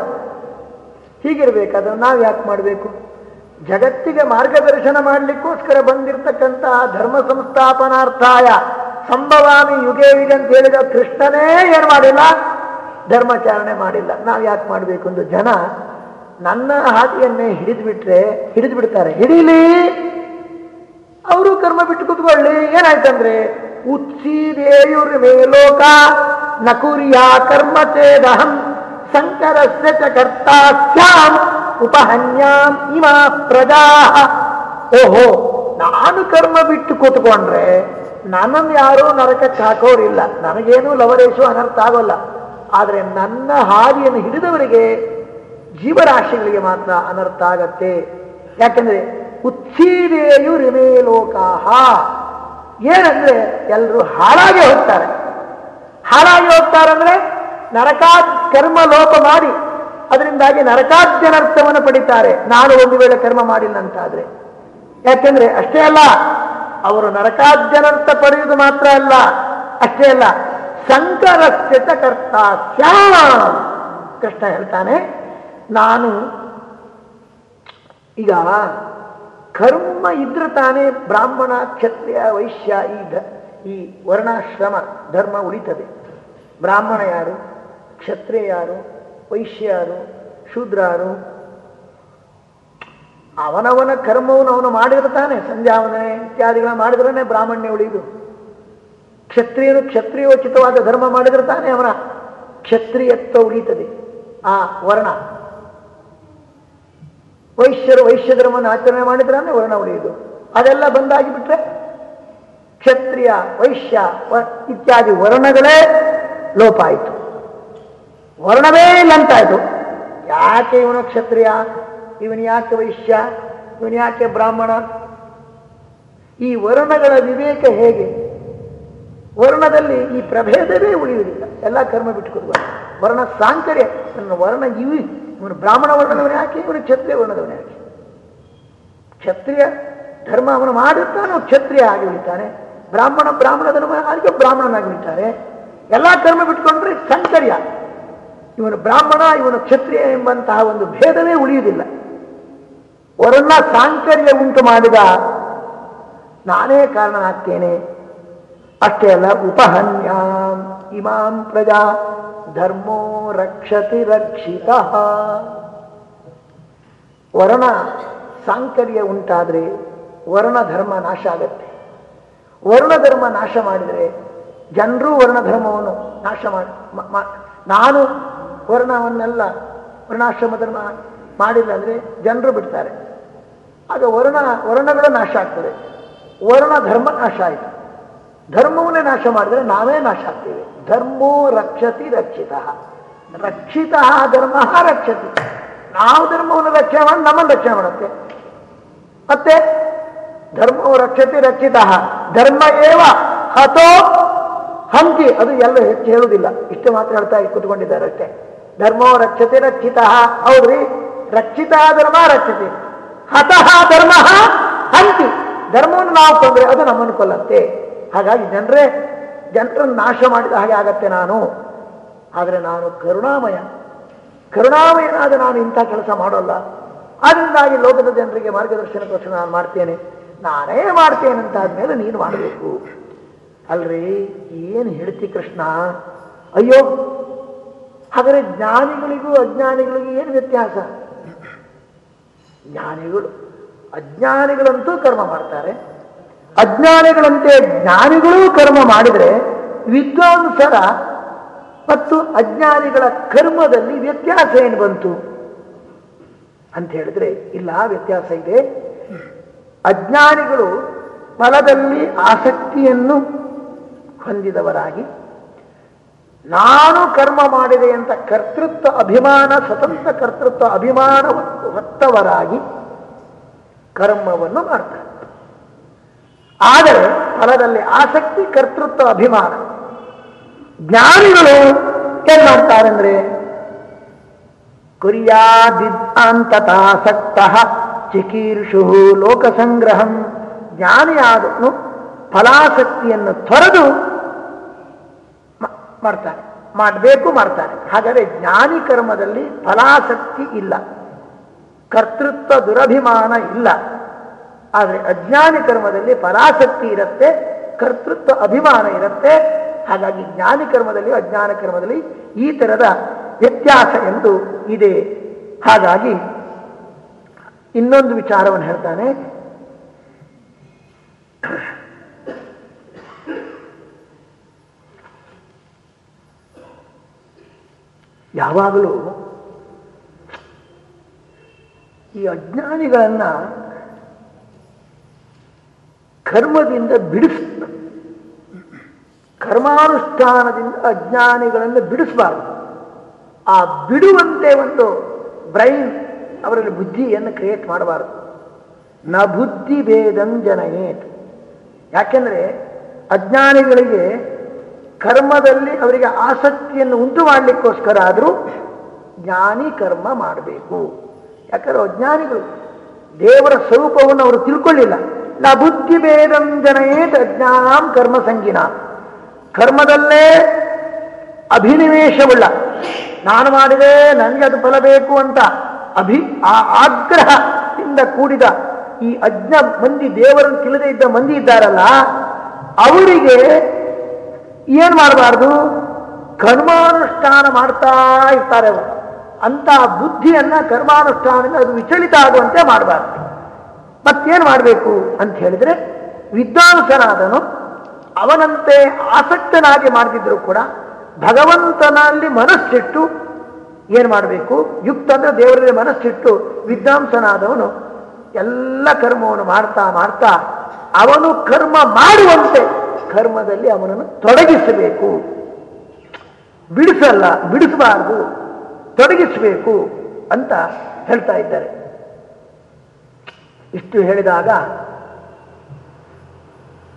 ಹೀಗಿರ್ಬೇಕಾದ್ರೆ ನಾವು ಯಾಕೆ ಮಾಡಬೇಕು? ಜಗತ್ತಿಗೆ ಮಾರ್ಗದರ್ಶನ ಮಾಡಲಿಕ್ಕೋಸ್ಕರ ಬಂದಿರತಕ್ಕಂತಹ ಧರ್ಮ ಸಂಸ್ಥಾಪನಾರ್ಥಾಯ ಸಂಭವಾಮಿ ಯುಗೆ ಯುಗೆ ಅಂತ ಹೇಳಿದ ಕೃಷ್ಣನೇ ಏನು ಮಾಡಿಲ್ಲ? ಧರ್ಮಾಚರಣೆ ಮಾಡಿಲ್ಲ. ನಾವು ಯಾಕೆ ಮಾಡಬೇಕು ಅಂತ ಜನ ನನ್ನ ಹಾದಿಯನ್ನೇ ಹಿಡಿದು ಬಿಟ್ರೆ ಹಿಡಿದು ಬಿಡ್ತಾರೆ ಹಿಡೀಲಿ! ಅವರು ಕರ್ಮ ಬಿಟ್ಟು ಕೂತ್ಕೊಳ್ಳಿ. ಏನಾಯ್ತಂದ್ರೆ ಉತ್ಸೀದೇಯುರ್ ಮೇಲೋಕ ನಕುರಿಯ ಕರ್ಮ ಚೇದಹಂ ಶಂಕರಸ್ಯ ಚ ಕರ್ತಾ ಸ್ಯಾಂ ಉಪಹನ್ಯಾಂ ಇಮ ಪ್ರಜಾ ಓಹೋ, ನಾನು ಕರ್ಮ ಬಿಟ್ಟು ಕೂತ್ಕೊಂಡ್ರೆ ನನ್ನನ್ನು ಯಾರೂ ನರಕಕ್ಕೆ ಹಾಕೋರಿಲ್ಲ. ನನಗೇನು ಲವರೇಶು ಅನರ್ಥ ಆಗೋಲ್ಲ. ಆದರೆ ನನ್ನ ಹಾದಿಯನ್ನು ಹಿಡಿದವರಿಗೆ ಜೀವರಾಶಿಗಳಿಗೆ ಮಾತ್ರ ಅನರ್ಥ ಆಗತ್ತೆ. ಯಾಕೆಂದರೆ ಉತ್ಸೀದೇಯು ರಿಮೇ ಲೋಕಾಹ ಏನಂದ್ರೆ ಎಲ್ಲರೂ ಹಾಳಾಗಿ ಹೋಗ್ತಾರೆ. ಹಾಳಾಗಿ ಹೋಗ್ತಾರಂದ್ರೆ ನರಕಾ ಕರ್ಮ ಲೋಪ ಮಾಡಿ, ಅದರಿಂದಾಗಿ ನರಕಾದ್ಯನರ್ಥವನ್ನು ಪಡಿತಾರೆ. ನಾನು ಒಂದು ವೇಳೆ ಕರ್ಮ ಮಾಡಿಲ್ಲ ಅಂತಾದ್ರೆ. ಯಾಕೆಂದ್ರೆ, ಅಷ್ಟೇ ಅಲ್ಲ, ಅವರು ನರಕಾದ್ಯನರ್ಥ ಪಡೆಯುವುದು ಮಾತ್ರ ಅಲ್ಲ. ಅಷ್ಟೇ ಅಲ್ಲ ಸಂಕರಸ್ಥಿತ ಕರ್ತ ಕೃಷ್ಣ ಹೇಳ್ತಾನೆ, ನಾನು ಈಗ ಕರ್ಮ ಇದ್ರ ತಾನೇ ಬ್ರಾಹ್ಮಣ, ಕ್ಷತ್ರಿಯ, ವೈಶ್ಯ, ಈ ಈ ವರ್ಣಾಶ್ರಮ ಧರ್ಮ ಉಳಿತದೆ. ಬ್ರಾಹ್ಮಣ ಯಾರು? ಕ್ಷತ್ರಿಯ ಯಾರು? ವೈಶ್ಯ ಯಾರು? ಶೂದ್ರ ಯಾರು? ಅವನವನ ಕರ್ಮವನ್ನು ಅವನು ಮಾಡಿರ್ತಾನೆ ಸಂಧ್ಯಾವನೆ ಇತ್ಯಾದಿಗಳ ಮಾಡಿದ್ರೇ ಬ್ರಾಹ್ಮಣ್ಯ ಉಳಿದು ಕ್ಷತ್ರಿಯನು ಕ್ಷತ್ರಿಯೋಚಿತವಾದ ಧರ್ಮ ಮಾಡಿದ್ರೆ ತಾನೇ ಅವನ ಕ್ಷತ್ರಿಯತ್ವ ಉಳಿತದೆ. ಆ ವರ್ಣ. ವೈಶ್ಯರು ವೈಶ್ಯ ಧರ್ಮವನ್ನು ಆಚರಣೆ ಮಾಡಿದ್ರಾನೆ ವರ್ಣ ಉಳಿಯುವುದು ಅದೆಲ್ಲ ಬಂದಾಗಿ ಬಿಟ್ರೆ ಕ್ಷತ್ರಿಯ, ವೈಶ್ಯ ಇತ್ಯಾದಿ ವರ್ಣಗಳೇ ಲೋಪ ಆಯಿತು. ವರ್ಣವೇ ಇಲ್ಲಂತಾಯಿತು ಯಾಕೆ ಇವನು ಕ್ಷತ್ರಿಯ? ಇವನು ಯಾಕೆ ವೈಶ್ಯ? ಇವನು ಯಾಕೆ ಬ್ರಾಹ್ಮಣ? ಈ ವರ್ಣಗಳ ವಿವೇಕ ಹೇಗೆ? ವರ್ಣದಲ್ಲಿ ಈ ಪ್ರಭೇದವೇ ಉಳಿಯುವುದಿಲ್ಲ. ಎಲ್ಲ ಕರ್ಮ ಬಿಟ್ಟುಕೊಡುವ ವರ್ಣ ಸಾಂಕರ್ಯ ನನ್ನ ವರ್ಣ ಇವಿ ಇವನು ಬ್ರಾಹ್ಮಣ ವರ್ಣದವನೇ ಹಾಕಿ ಇವನು ಕ್ಷತ್ರಿಯ ವರ್ಣದವನೇ ಹಾಕಿ ಕ್ಷತ್ರಿಯ ಧರ್ಮ ಅವನು ಮಾಡುತ್ತಾನೋ, ಕ್ಷತ್ರಿಯ ಆಗಿ ಉಳಿತಾನೆ. ಬ್ರಾಹ್ಮಣ ಬ್ರಾಹ್ಮಣ ಧರ್ಮ ಆಗಿ ಬ್ರಾಹ್ಮಣನಾಗಿ ಉಳಿತಾರೆ ಎಲ್ಲ ಕರ್ಮ ಬಿಟ್ಕೊಂಡ್ರೆ ಸಂಕರ್ಯ ಇವನು ಬ್ರಾಹ್ಮಣ, ಇವನು ಕ್ಷತ್ರಿಯ ಎಂಬಂತಹ ಒಂದು ಭೇದವೇ ಉಳಿಯುವುದಿಲ್ಲ. ವರ್ಣ ಸಾಂಕರ್ಯ ಉಂಟು ಮಾಡಿದ ನಾನೇ ಕಾರಣನಾಗ್ತೇನೆ. ಅಷ್ಟೇ ಅಲ್ಲ ಉಪಹನ್ಯಾಂ ಇಮಾಂ ಪ್ರಜಾ ಧರ್ಮೋ ರಕ್ಷತಿ ರಕ್ಷಿತ ವರ್ಣ ಸಾಂಕರ್ಯ ಉಂಟಾದ್ರೆ ವರ್ಣ ಧರ್ಮ ನಾಶ ಆಗತ್ತೆ. ವರ್ಣ ಧರ್ಮ ನಾಶ ಮಾಡಿದರೆ ಜನರು ವರ್ಣ ಧರ್ಮವನ್ನು ನಾಶ ಮಾಡಿ ನಾನು ವರ್ಣವನ್ನೆಲ್ಲ, ವರ್ಣಾಶ್ರಮ ಧರ್ಮ ಮಾಡಿಲ್ಲ ಅಂದರೆ ಜನರು ಬಿಡ್ತಾರೆ. ಆಗ ವರ್ಣ, ವರ್ಣಗಳು ನಾಶ ಆಗ್ತದೆ. ವರ್ಣ ಧರ್ಮ ನಾಶ ಆಯಿತು. ಧರ್ಮವನ್ನೇ ನಾಶ ಮಾಡಿದರೆ ನಾವೇ ನಾಶ ಆಗ್ತೇವೆ. ಧರ್ಮೋ ರಕ್ಷತಿ ರಕ್ಷಿತ. ರಕ್ಷಿತ ಧರ್ಮ ರಕ್ಷತಿ. ನಾವು ಧರ್ಮವನ್ನು ರಕ್ಷಣೆ ಮಾಡಿ, ನಮ್ಮನ್ನು ರಕ್ಷಣೆ ಮಾಡುತ್ತೆ. ಮತ್ತೆ ಧರ್ಮವು ರಕ್ಷತಿ ರಕ್ಷಿತ. ಧರ್ಮ ಏವ ಹತೋ ಹಂತಿ. ಅದು ಎಲ್ಲ ಹೆಚ್ಚು ಹೇಳುವುದಿಲ್ಲ. ಇಷ್ಟು ಮಾತ್ರ ಹೇಳ್ತಾ ಕೂತ್ಕೊಂಡಿದ್ದಾರೆ ಅಷ್ಟೇ. ಧರ್ಮೋ ರಕ್ಷತಿ ರಕ್ಷಿತ. ಹೌದ್ರಿ? ರಕ್ಷಿತ ಧರ್ಮ ರಕ್ಷತಿ. ಹತಃ ಧರ್ಮ ಹಂತಿ. ಧರ್ಮವನ್ನು ನಾವು ಕೊಂದ್ರೆ ಅದು ನಮ್ಮನ್ನು ಕೊಲ್ಲತ್ತೆ. ಹಾಗಾಗಿ ಜನರೇ, ಜನರನ್ನು ನಾಶ ಮಾಡಿದ ಹಾಗೆ ಆಗತ್ತೆ ನಾನು. ಆದರೆ ನಾನು ಕರುಣಾಮಯ. ಕರುಣಾಮಯನಾದ ನಾನು ಇಂಥ ಕೆಲಸ ಮಾಡೋಲ್ಲ. ಅದರಿಂದಾಗಿ ಲೋಕದ ಜನರಿಗೆ ಮಾರ್ಗದರ್ಶನಕ್ಕೋಸ್ಕರ ನಾನು ಮಾಡ್ತೇನೆ. ನಾನೇ ಮಾಡ್ತೇನೆ ಅಂತ ಆದ್ಮೇಲೆ ನೀನು ಮಾಡಬೇಕು. ಅಲ್ರಿ, ಏನು ಹೇಳ್ತಿ ಕೃಷ್ಣ? ಅಯ್ಯೋ, ಹಾಗಾದ್ರೆ ಜ್ಞಾನಿಗಳಿಗೂ ಅಜ್ಞಾನಿಗಳಿಗೂ ಏನು ವ್ಯತ್ಯಾಸ? ಜ್ಞಾನಿಗಳು, ಅಜ್ಞಾನಿಗಳಂತೂ ಕರ್ಮ ಮಾಡ್ತಾರೆ. ಅಜ್ಞಾನಿಗಳಂತೆ ಜ್ಞಾನಿಗಳೂ ಕರ್ಮ ಮಾಡಿದರೆ ವಿದ್ವಾಂಸರ ಮತ್ತು ಅಜ್ಞಾನಿಗಳ ಕರ್ಮದಲ್ಲಿ ವ್ಯತ್ಯಾಸ ಏನು ಬಂತು? ಅಂತ ಹೇಳಿದ್ರೆ, ಇಲ್ಲ, ವ್ಯತ್ಯಾಸ ಇದೆ. ಅಜ್ಞಾನಿಗಳು ಫಲದಲ್ಲಿ ಆಸಕ್ತಿಯನ್ನು ಹೊಂದಿದವರಾಗಿ, ನಾನು ಕರ್ಮ ಮಾಡಿದೆ ಅಂತ ಕರ್ತೃತ್ವ ಅಭಿಮಾನ, ಸ್ವತಂತ್ರ ಕರ್ತೃತ್ವ ಅಭಿಮಾನ ಹೊತ್ತವರಾಗಿ ಕರ್ಮವನ್ನು ಮಾಡ್ತಾರೆ. ಆದರೆ ಫಲದಲ್ಲಿ ಆಸಕ್ತಿ, ಕರ್ತೃತ್ವ, ಅಭಿಮಾನ. ಜ್ಞಾನಿಗಳು ಏನ್ ಮಾಡ್ತಾರೆ ಅಂದ್ರೆ ಕುರಿಯಾದಿದ್ದಾಂತತಾಸಕ್ತ ಚಿಕೀರ್ಷು ಲೋಕಸಂಗ್ರಹಂ. ಜ್ಞಾನಿಯಾದನು ಫಲಾಸಕ್ತಿಯನ್ನು ತೊರೆದು ಮಾಡ್ತಾರೆ. ಮಾಡಬೇಕು, ಮಾಡ್ತಾರೆ. ಹಾಗಾದರೆ ಜ್ಞಾನಿ ಕರ್ಮದಲ್ಲಿ ಫಲಾಸಕ್ತಿ ಇಲ್ಲ. ಕರ್ತೃತ್ವ ದುರಭಿಮಾನ ಇಲ್ಲ. ಆದರೆ ಅಜ್ಞಾನಿ ಕರ್ಮದಲ್ಲಿ ಪರಾಸಕ್ತಿ ಇರುತ್ತೆ, ಕರ್ತೃತ್ವ ಅಭಿಮಾನ ಇರುತ್ತೆ. ಹಾಗಾಗಿ ಜ್ಞಾನಿ ಕರ್ಮದಲ್ಲಿ, ಅಜ್ಞಾನ ಕರ್ಮದಲ್ಲಿ ಈ ತರದ ವ್ಯತ್ಯಾಸ ಎಂದು ಇದೆ. ಹಾಗಾಗಿ ಇನ್ನೊಂದು ವಿಚಾರವನ್ನು ಹೇಳ್ತಾನೆ. ಯಾವಾಗಲೂ ಈ ಅಜ್ಞಾನಿಗಳನ್ನ ಕರ್ಮದಿಂದ ಬಿಡಿಸ್ಬೇಕು ಕರ್ಮಾನುಷ್ಠಾನದಿಂದ ಅಜ್ಞಾನಿಗಳನ್ನು ಬಿಡಿಸಬಾರದು. ಆ ಬಿಡುವಂತೆ ಒಂದು ಬ್ರೈನ್ ಅವರಲ್ಲಿ ಬುದ್ಧಿಯನ್ನು ಕ್ರಿಯೇಟ್ ಮಾಡಬಾರದು. ನ ಬುದ್ಧಿ ಭೇದಂ ಜನಯೇತ್. ಯಾಕೆಂದರೆ ಅಜ್ಞಾನಿಗಳಿಗೆ ಕರ್ಮದಲ್ಲಿ ಅವರಿಗೆ ಆಸಕ್ತಿಯನ್ನು ಉಂಟು ಮಾಡಲಿಕ್ಕೋಸ್ಕರ ಆದರೂ ಜ್ಞಾನಿ ಕರ್ಮ ಮಾಡಬೇಕು. ಯಾಕಂದ್ರೆ ಅಜ್ಞಾನಿಗಳು ದೇವರ ಸ್ವರೂಪವನ್ನು ಅವರು ತಿಳ್ಕೊಳ್ಳಿಲ್ಲ. ನ ಬುದ್ಧಿ ಭೇದಂ ಜನಯೇತ್ ಕರ್ಮಸಂಗಿನ ಕರ್ಮ ಸಂಗಿನ. ಕರ್ಮದಲ್ಲೇ ಅಭಿನಿವೇಶವುಳ್ಳ. ನಾನು ಮಾಡಿದೆ, ನನಗೆ ಅದು ಫಲ ಬೇಕು ಅಂತ ಅಭಿ, ಆ ಆಗ್ರಹದಿಂದ ಕೂಡಿದ ಈ ಅಜ್ಞ ಮಂದಿ, ದೇವರನ್ನು ತಿಳಿದೇ ಇದ್ದ ಮಂದಿ ಇದ್ದಾರಲ್ಲ, ಅವರಿಗೆ ಏನ್ ಮಾಡಬಾರ್ದು? ಕರ್ಮಾನುಷ್ಠಾನ ಮಾಡ್ತಾ ಇರ್ತಾರೆ ಅವರು. ಅಂತ ಬುದ್ಧಿಯನ್ನ ಕರ್ಮಾನುಷ್ಠಾನದಿಂದ ಅದು ವಿಚಲಿತ ಆಗುವಂತೆ ಮಾಡಬಾರ್ದು. ಮತ್ತೇನು ಮಾಡಬೇಕು ಅಂತ ಹೇಳಿದ್ರೆ ವಿದ್ವಾಂಸನಾದನು ಅವನಂತೆ ಆಸಕ್ತನಾಗಿ ಮಾಡದಿದ್ರು ಕೂಡ ಭಗವಂತನಲ್ಲಿ ಮನಸ್ಸಿಟ್ಟು ಏನು ಮಾಡಬೇಕು? ಯುಕ್ತ ಅಂದರೆ ದೇವರಲ್ಲಿ ಮನಸ್ಸಿಟ್ಟು ವಿದ್ವಾಂಸನಾದವನು ಎಲ್ಲ ಕರ್ಮವನ್ನು ಮಾಡ್ತಾ ಮಾಡ್ತಾ ಅವನು ಕರ್ಮ ಮಾಡುವಂತೆ ಕರ್ಮದಲ್ಲಿ ಅವನನ್ನು ತೊಡಗಿಸಬೇಕು. ಬಿಡಿಸಲ್ಲ, ಬಿಡಿಸಬಾರದು, ತೊಡಗಿಸಬೇಕು ಅಂತ ಹೇಳ್ತಾ ಇದ್ದಾರೆ. ಇಷ್ಟು ಹೇಳಿದಾಗ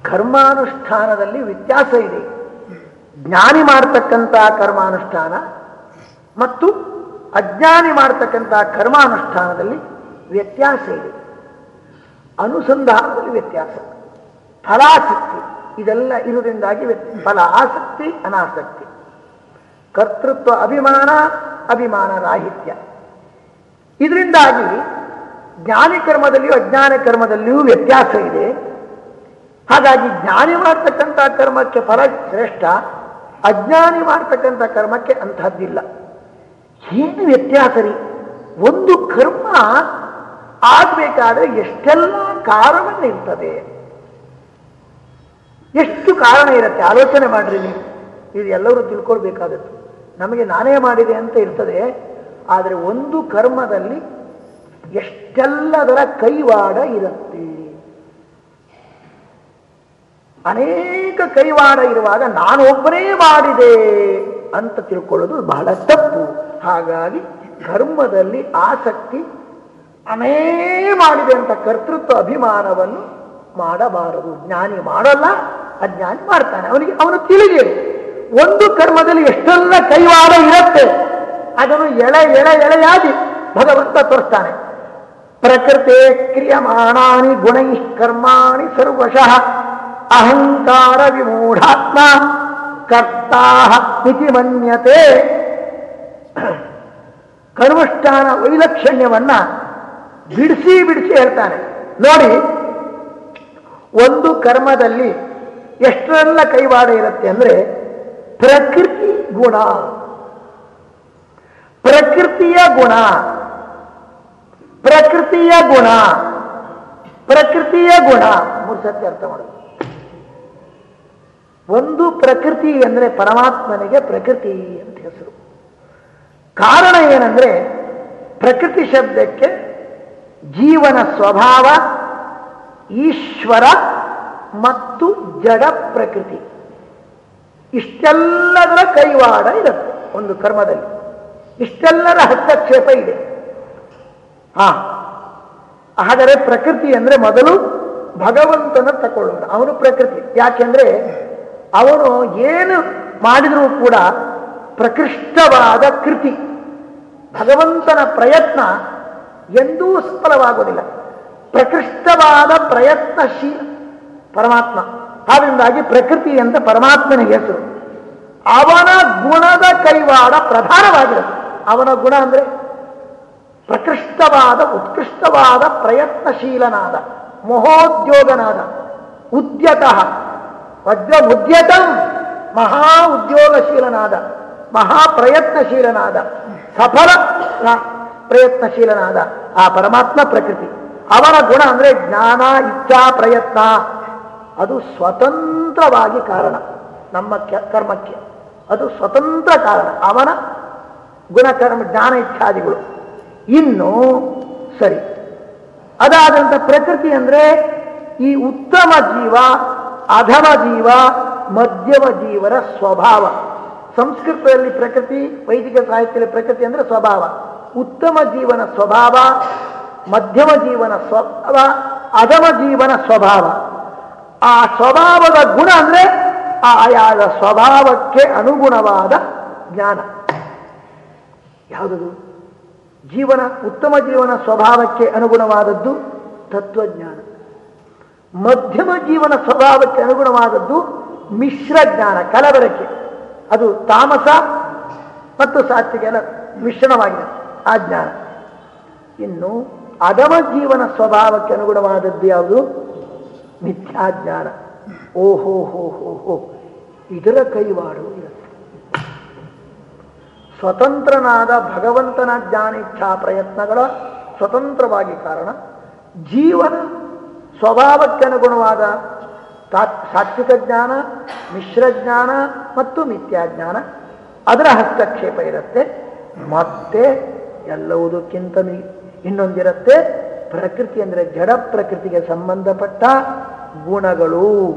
ಕರ್ಮಾನುಷ್ಠಾನದಲ್ಲಿ ವ್ಯತ್ಯಾಸ ಇದೆ. ಜ್ಞಾನಿ ಮಾಡ್ತಕ್ಕಂಥ ಕರ್ಮಾನುಷ್ಠಾನ ಮತ್ತು ಅಜ್ಞಾನಿ ಮಾಡ್ತಕ್ಕಂಥ ಕರ್ಮಾನುಷ್ಠಾನದಲ್ಲಿ ವ್ಯತ್ಯಾಸ ಇದೆ. ಅನುಸಂಧಾನದಲ್ಲಿ ವ್ಯತ್ಯಾಸ. ಫಲಾಸಕ್ತಿ, ಇದೆಲ್ಲ ಇರುವುದರಿಂದಾಗಿ ಫಲ, ಆಸಕ್ತಿ, ಅನಾಸಕ್ತಿ. ಕರ್ತೃತ್ವ ಅಭಿಮಾನ ಅಭಿಮಾನ ರಾಹಿತ್ಯ. ಇದರಿಂದಾಗಿ ಜ್ಞಾನಿ ಕರ್ಮದಲ್ಲಿಯೂ ಅಜ್ಞಾನ ಕರ್ಮದಲ್ಲಿಯೂ ವ್ಯತ್ಯಾಸ ಇದೆ. ಹಾಗಾಗಿ ಜ್ಞಾನಿ ಮಾಡ್ತಕ್ಕಂಥ ಕರ್ಮಕ್ಕೆ ಫಲ ಶ್ರೇಷ್ಠ, ಅಜ್ಞಾನಿ ಮಾಡ್ತಕ್ಕಂಥ ಕರ್ಮಕ್ಕೆ ಅಂತಹದ್ದಿಲ್ಲ ಏನು ವ್ಯತ್ಯಾಸ ರೀ? ಒಂದು ಕರ್ಮ ಆಗಬೇಕಾದ್ರೆ ಎಷ್ಟೆಲ್ಲ ಕಾರಣ ಇರ್ತದೆ? ಎಷ್ಟು ಕಾರಣ ಇರುತ್ತೆ? ಆಲೋಚನೆ ಮಾಡ್ರಿ ನೀವು. ಇದು ಎಲ್ಲರೂ ತಿಳ್ಕೊಳ್ಬೇಕಾದದ್ದು. ನಮಗೆ ನಾನೇ ಮಾಡಿದೆ ಅಂತ ಇರ್ತದೆ. ಆದರೆ ಒಂದು ಕರ್ಮದಲ್ಲಿ ಎಷ್ಟೆಲ್ಲದರ ಕೈವಾಡ ಇರುತ್ತೆ. ಅನೇಕ ಕೈವಾಡ ಇರುವಾಗ ನಾನು ಒಬ್ಬನೇ ಮಾಡಿದೆ ಅಂತ ತಿಳ್ಕೊಳ್ಳೋದು ಬಹಳ ತಪ್ಪು. ಹಾಗಾಗಿ ಧರ್ಮದಲ್ಲಿ ಆಸಕ್ತಿ ಅನೇ ಮಾಡಿದೆ ಅಂತ ಕರ್ತೃತ್ವ ಅಭಿಮಾನವನ್ನು ಮಾಡಬಾರದು. ಜ್ಞಾನಿ ಮಾಡಲ್ಲ, ಅಜ್ಞಾನಿ ಮಾಡ್ತಾನೆ. ಅವನಿಗೆ ಅವನು ತಿಳಿದೆ ಒಂದು ಕರ್ಮದಲ್ಲಿ ಎಷ್ಟೆಲ್ಲ ಕೈವಾಡ ಇರುತ್ತೆ, ಅದನ್ನು ಎಳೆ ಎಳೆ ಎಳೆಯಾಗಿ ಭಗವಂತ ತೋರಿಸ್ತಾನೆ. ಪ್ರಕೃತೆ ಕ್ರಿಯಮಾಣಾನಿ ಗುಣೈ ಕರ್ಮಾಣಿ ಸರ್ವಶಃ ಅಹಂಕಾರ ವಿಮೂಢಾತ್ಮ ಕರ್ತಾ ಇತಿ ಮನ್ಯತೆ. ಕರ್ಮಷ್ಠಾನ ವೈಲಕ್ಷಣ್ಯವನ್ನ ಬಿಡಿಸಿ ಬಿಡಿಸಿ ಹೇಳ್ತಾನೆ. ನೋಡಿ, ಒಂದು ಕರ್ಮದಲ್ಲಿ ಎಷ್ಟರೆಲ್ಲ ಕೈವಾಡ ಇರುತ್ತೆ ಅಂದ್ರೆ ಪ್ರಕೃತಿ ಗುಣ. ಪ್ರಕೃತಿಯ ಗುಣ ಪ್ರಕೃತಿಯ ಗುಣ. ಪ್ರಕೃತಿಯ ಗುಣ. ಮೂರು ಸತ್ಯ ಅರ್ಥ ಮಾಡೋದು. ಒಂದು ಪ್ರಕೃತಿ ಅಂದ್ರೆ ಪರಮಾತ್ಮನಿಗೆ ಪ್ರಕೃತಿ ಅಂತ ಹೆಸರು. ಕಾರಣ ಏನಂದ್ರೆ ಪ್ರಕೃತಿ ಶಬ್ದಕ್ಕೆ ಜೀವನ ಸ್ವಭಾವ, ಈಶ್ವರ ಮತ್ತು ಜಡ ಪ್ರಕೃತಿ. ಇಷ್ಟೆಲ್ಲದರ ಕೈವಾಡ ಇರುತ್ತೆ ಒಂದು ಕರ್ಮದಲ್ಲಿ. ಇಷ್ಟೆಲ್ಲರ ಹಸ್ತಕ್ಷೇಪ ಇದೆ. ಹಾ ಆದರೆ ಪ್ರಕೃತಿ ಅಂದ್ರೆ ಮೊದಲು ಭಗವಂತನ ತಕೊಳ್ಳೋಣ ಅವನು ಪ್ರಕೃತಿ. ಯಾಕೆಂದ್ರೆ ಅವನು ಏನು ಮಾಡಿದರೂ ಕೂಡ ಪ್ರಕೃಷ್ಟವಾದ ಕೃತಿ. ಭಗವಂತನ ಪ್ರಯತ್ನ ಎಂದೂ ಸಫಲವಾಗುವುದಿಲ್ಲ ಪ್ರಕೃಷ್ಟವಾದ ಪ್ರಯತ್ನಶೀಲ ಪರಮಾತ್ಮ. ಆದ್ರಿಂದಾಗಿ ಪ್ರಕೃತಿ ಅಂತ ಪರಮಾತ್ಮನಿಗೆ ಹೆಸರು. ಅವನ ಗುಣದ ಕೈವಾಡ ಪ್ರಧಾನವಾಗಿರುತ್ತೆ ಅವನ ಗುಣ ಅಂದ್ರೆ ಪ್ರಕೃಷ್ಟವಾದ, ಉತ್ಕೃಷ್ಟವಾದ, ಪ್ರಯತ್ನಶೀಲನಾದ, ಮಹೋದ್ಯೋಗನಾದ, ಉದ್ಯತಃ, ವಜ್ರ ಉದ್ಯತಂ, ಮಹಾ ಉದ್ಯೋಗಶೀಲನಾದ, ಮಹಾ ಪ್ರಯತ್ನಶೀಲನಾದ, ಸಫಲ ಪ್ರಯತ್ನಶೀಲನಾದ ಆ ಪರಮಾತ್ಮ ಪ್ರಕೃತಿ. ಅವನ ಗುಣ ಅಂದ್ರೆ ಜ್ಞಾನ, ಇಚ್ಛಾ, ಪ್ರಯತ್ನ. ಅದು ಸ್ವತಂತ್ರವಾಗಿ ಕಾರಣ. ನಮ್ಮ ಕರ್ಮಕ್ಕೆ. ಅದು ಸ್ವತಂತ್ರ ಕಾರಣ. ಅವನ ಗುಣಕರ್ಮ, ಜ್ಞಾನ, ಇಚ್ಛಾದಿಗಳು. ಇನ್ನು, ಸರಿ. ಅದಾದಂತ ಪ್ರಕೃತಿ ಅಂದ್ರೆ ಈ ಉತ್ತಮ ಜೀವ, ಅಧಮ ಜೀವ, ಮಧ್ಯಮ ಜೀವರ ಸ್ವಭಾವ. ಸಂಸ್ಕೃತದಲ್ಲಿ ಪ್ರಕೃತಿ, ವೈದಿಕ ಸಾಹಿತ್ಯದಲ್ಲಿ ಪ್ರಕೃತಿ ಅಂದ್ರೆ ಸ್ವಭಾವ. ಉತ್ತಮ ಜೀವನ ಸ್ವಭಾವ, ಮಧ್ಯಮ ಜೀವನ ಸ್ವಭಾವ, ಅಧಮ ಜೀವನ ಸ್ವಭಾವ. ಆ ಸ್ವಭಾವದ ಗುಣ ಅಂದ್ರೆ ಆಯಾದ ಸ್ವಭಾವಕ್ಕೆ ಅನುಗುಣವಾದ ಜ್ಞಾನ. ಯಾವುದದು ಜೀವನ, ಉತ್ತಮ ಜೀವನ ಸ್ವಭಾವಕ್ಕೆ ಅನುಗುಣವಾದದ್ದು ತತ್ವಜ್ಞಾನ. ಮಧ್ಯಮ ಜೀವನ ಸ್ವಭಾವಕ್ಕೆ ಅನುಗುಣವಾದದ್ದು ಮಿಶ್ರ ಜ್ಞಾನ, ಕಲಬೆರಕೆ. ಅದು ತಾಮಸ ಮತ್ತು ಸಾತ್ವಿಕೆಲ್ಲ ಮಿಶ್ರಣವಾಗಿದೆ ಆ ಜ್ಞಾನ. ಇನ್ನು ಅಧಮ ಜೀವನ ಸ್ವಭಾವಕ್ಕೆ ಅನುಗುಣವಾದದ್ದು ಯಾವುದು? ಮಿಥ್ಯಾಜ್ಞಾನ ಓಹೋ, ಹೋ ಹೋ ಹೋ ಇದರ ಕೈವಾಡು ಸ್ವತಂತ್ರನಾದ ಭಗವಂತನ ಜ್ಞಾನಿಚ್ಛಾ ಪ್ರಯತ್ನಗಳ ಸ್ವತಂತ್ರವಾಗಿ ಕಾರಣ, ಜೀವನ ಸ್ವಭಾವಕ್ಕೆ ಅನುಗುಣವಾದ ತಾ- ಸಾತ್ವಿಕ ಜ್ಞಾನ, ಮಿಶ್ರ ಜ್ಞಾನ ಮತ್ತು ಮಿಥ್ಯಾಜ್ಞಾನ ಅದರ ಹಸ್ತಕ್ಷೇಪ ಇರುತ್ತೆ. ಮತ್ತೆ ಎಲ್ಲವುದಕ್ಕಿಂತ ಇನ್ನೊಂದಿರುತ್ತೆ. ಪ್ರಕೃತಿ ಅಂದರೆ ಜಡ ಪ್ರಕೃತಿಗೆ ಸಂಬಂಧಪಟ್ಟ ಗುಣಗಳು.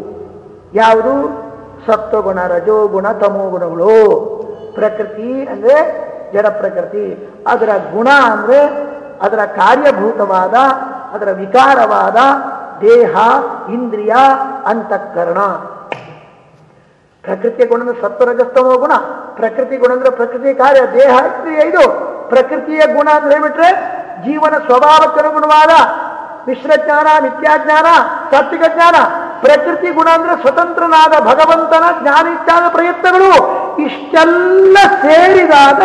ಯಾವುದು? ಸತ್ವಗುಣ, ರಜೋಗುಣ, ತಮೋಗುಣಗಳು. ಪ್ರಕೃತಿ ಅಂದರೆ ಜಡ ಪ್ರಕೃತಿ. ಅದರ ಗುಣ ಅಂದರೆ ಅದರ ಕಾರ್ಯಭೂತವಾದ, ಅದರ ವಿಕಾರವಾದ ದೇಹ, ಇಂದ್ರಿಯ, ಅಂತಃಕರಣ. ಪ್ರಕೃತಿಯ ಗುಣ ಅಂದ್ರೆ ಸತ್ವರಜಸ್ತಮೋ ಗುಣ. ಪ್ರಕೃತಿ ಗುಣ ಅಂದ್ರೆ ಪ್ರಕೃತಿ ಕಾರ್ಯ, ದೇಹ, ಇಂದ್ರಿಯ ಇದು. ಪ್ರಕೃತಿಯ ಗುಣ ಅಂದ್ರೆ ಹೇಳ್ಬಿಟ್ರೆ ಜೀವನ ಸ್ವಭಾವಕ್ಕನುಗುಣವಾದ ಮಿಶ್ರ ಜ್ಞಾನ ನಿತ್ಯಾಜ್ಞಾನ ಸಾತ್ವಿಕ ಜ್ಞಾನ. ಪ್ರಕೃತಿ ಗುಣ ಅಂದ್ರೆ ಸ್ವತಂತ್ರನಾದ ಭಗವಂತನ ಜ್ಞಾನಿತ್ಯಾದ ಪ್ರಯತ್ನಗಳು. ಇಷ್ಟೆಲ್ಲ ಸೇರಿದಾಗ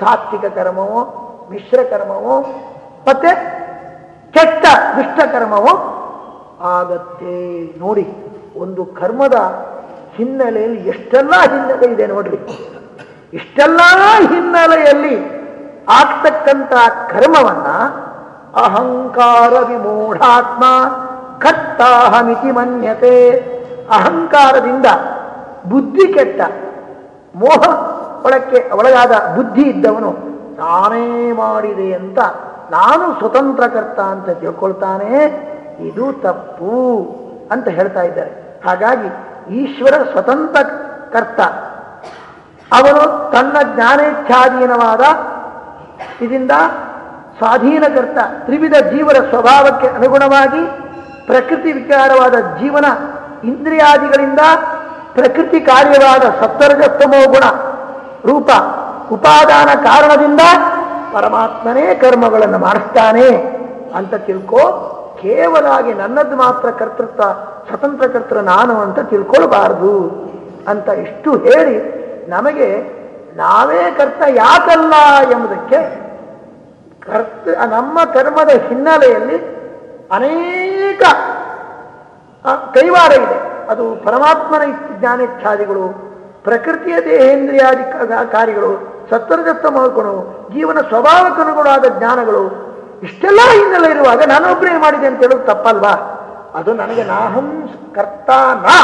ಸಾತ್ವಿಕ ಕರ್ಮವೋ, ಮಿಶ್ರ ಕರ್ಮವೋ, ಮತ್ತೆ ಕೆಟ್ಟ ದುಷ್ಟ ಕರ್ಮವೋ ಆಗತ್ತೆ. ನೋಡಿ, ಒಂದು ಕರ್ಮದ ಹಿನ್ನೆಲೆಯಲ್ಲಿ ಎಷ್ಟೆಲ್ಲ ಹಿನ್ನೆಲೆ ಇದೆ ನೋಡ್ರಿ. ಇಷ್ಟೆಲ್ಲ ಹಿನ್ನೆಲೆಯಲ್ಲಿ ಆಗ್ತಕ್ಕಂಥ ಕರ್ಮವನ್ನ ಅಹಂಕಾರ ವಿಮೂಢಾತ್ಮ ಕರ್ತಾಹಮಿತಿ ಮನ್ಯತೆ. ಅಹಂಕಾರದಿಂದ ಬುದ್ಧಿ ಕೆಟ್ಟ ಮೋಹ ಒಳಕ್ಕೆ ಒಳಗಾದ ಬುದ್ಧಿ ಇದ್ದವನು ನಾನೇ ಮಾಡಿದೆ ಅಂತ ನಾನು ಸ್ವತಂತ್ರಕರ್ತ ಅಂತ ತಿಳ್ಕೊಳ್ತಾನೆ, ಇದು ತಪ್ಪು ಅಂತ ಹೇಳ್ತಾ ಇದ್ದಾರೆ. ಹಾಗಾಗಿ ಈಶ್ವರ ಸ್ವತಂತ್ರ ಕರ್ತ. ಅವನು ತನ್ನ ಜ್ಞಾನೇಚ್ಛಾಧೀನವಾದ ಇದರಿಂದ ಸ್ವಾಧೀನಕರ್ತ ತ್ರಿವಿಧ ಜೀವರ ಸ್ವಭಾವಕ್ಕೆ ಅನುಗುಣವಾಗಿ ಪ್ರಕೃತಿ ವಿಕಾರವಾದ ಜೀವನ ಇಂದ್ರಿಯಾದಿಗಳಿಂದ ಪ್ರಕೃತಿ ಕಾರ್ಯವಾದ ಸತ್ತರ್ಜಸ್ತಮೋ ಗುಣ ರೂಪ ಉಪಾದಾನ ಕಾರಣದಿಂದ ಪರಮಾತ್ಮನೇ ಕರ್ಮಗಳನ್ನು ಮಾಡಿಸ್ತಾನೆ ಅಂತ ತಿಳ್ಕೋ ಕೇವಲಾಗಿ ನನ್ನದು ಮಾತ್ರ ಕರ್ತೃತ್ವ, ಸ್ವತಂತ್ರ ಕರ್ತೃ ನಾನು ಅಂತ ತಿಳ್ಕೊಳ್ಬಾರ್ದು ಅಂತ ಇಷ್ಟು ಹೇಳಿ ನಮಗೆ ನಾವೇ ಕರ್ತ ಯಾಕಲ್ಲ ಎಂಬುದಕ್ಕೆ ಕರ್ತ, ನಮ್ಮ ಕರ್ಮದ ಹಿನ್ನೆಲೆಯಲ್ಲಿ ಅನೇಕ ಕೈವಾರ ಇದೆ. ಅದು ಪರಮಾತ್ಮನ ಜ್ಞಾನೇಚ್ಛಾದಿಗಳು, ಪ್ರಕೃತಿಯ ದೇಹೇಂದ್ರಿಯಾದಿ ಕಾರ್ಯಗಳು ಸತ್ವರದತ್ತ ಮಾಡ್ಕೊಂಡು ಜೀವನ ಸ್ವಭಾವಕ್ಕನುಗುಣವಾದ ಜ್ಞಾನಗಳು, ಇಷ್ಟೆಲ್ಲ ಹಿನ್ನೆಲೆ ಇರುವಾಗ ನಾನೊಬ್ಬರೇ ಮಾಡಿದೆ ಅಂತ ಹೇಳೋದು ತಪ್ಪಲ್ವಾ? ಅದು ನನಗೆ ನಾಹಂ ಕರ್ತ ನಾ,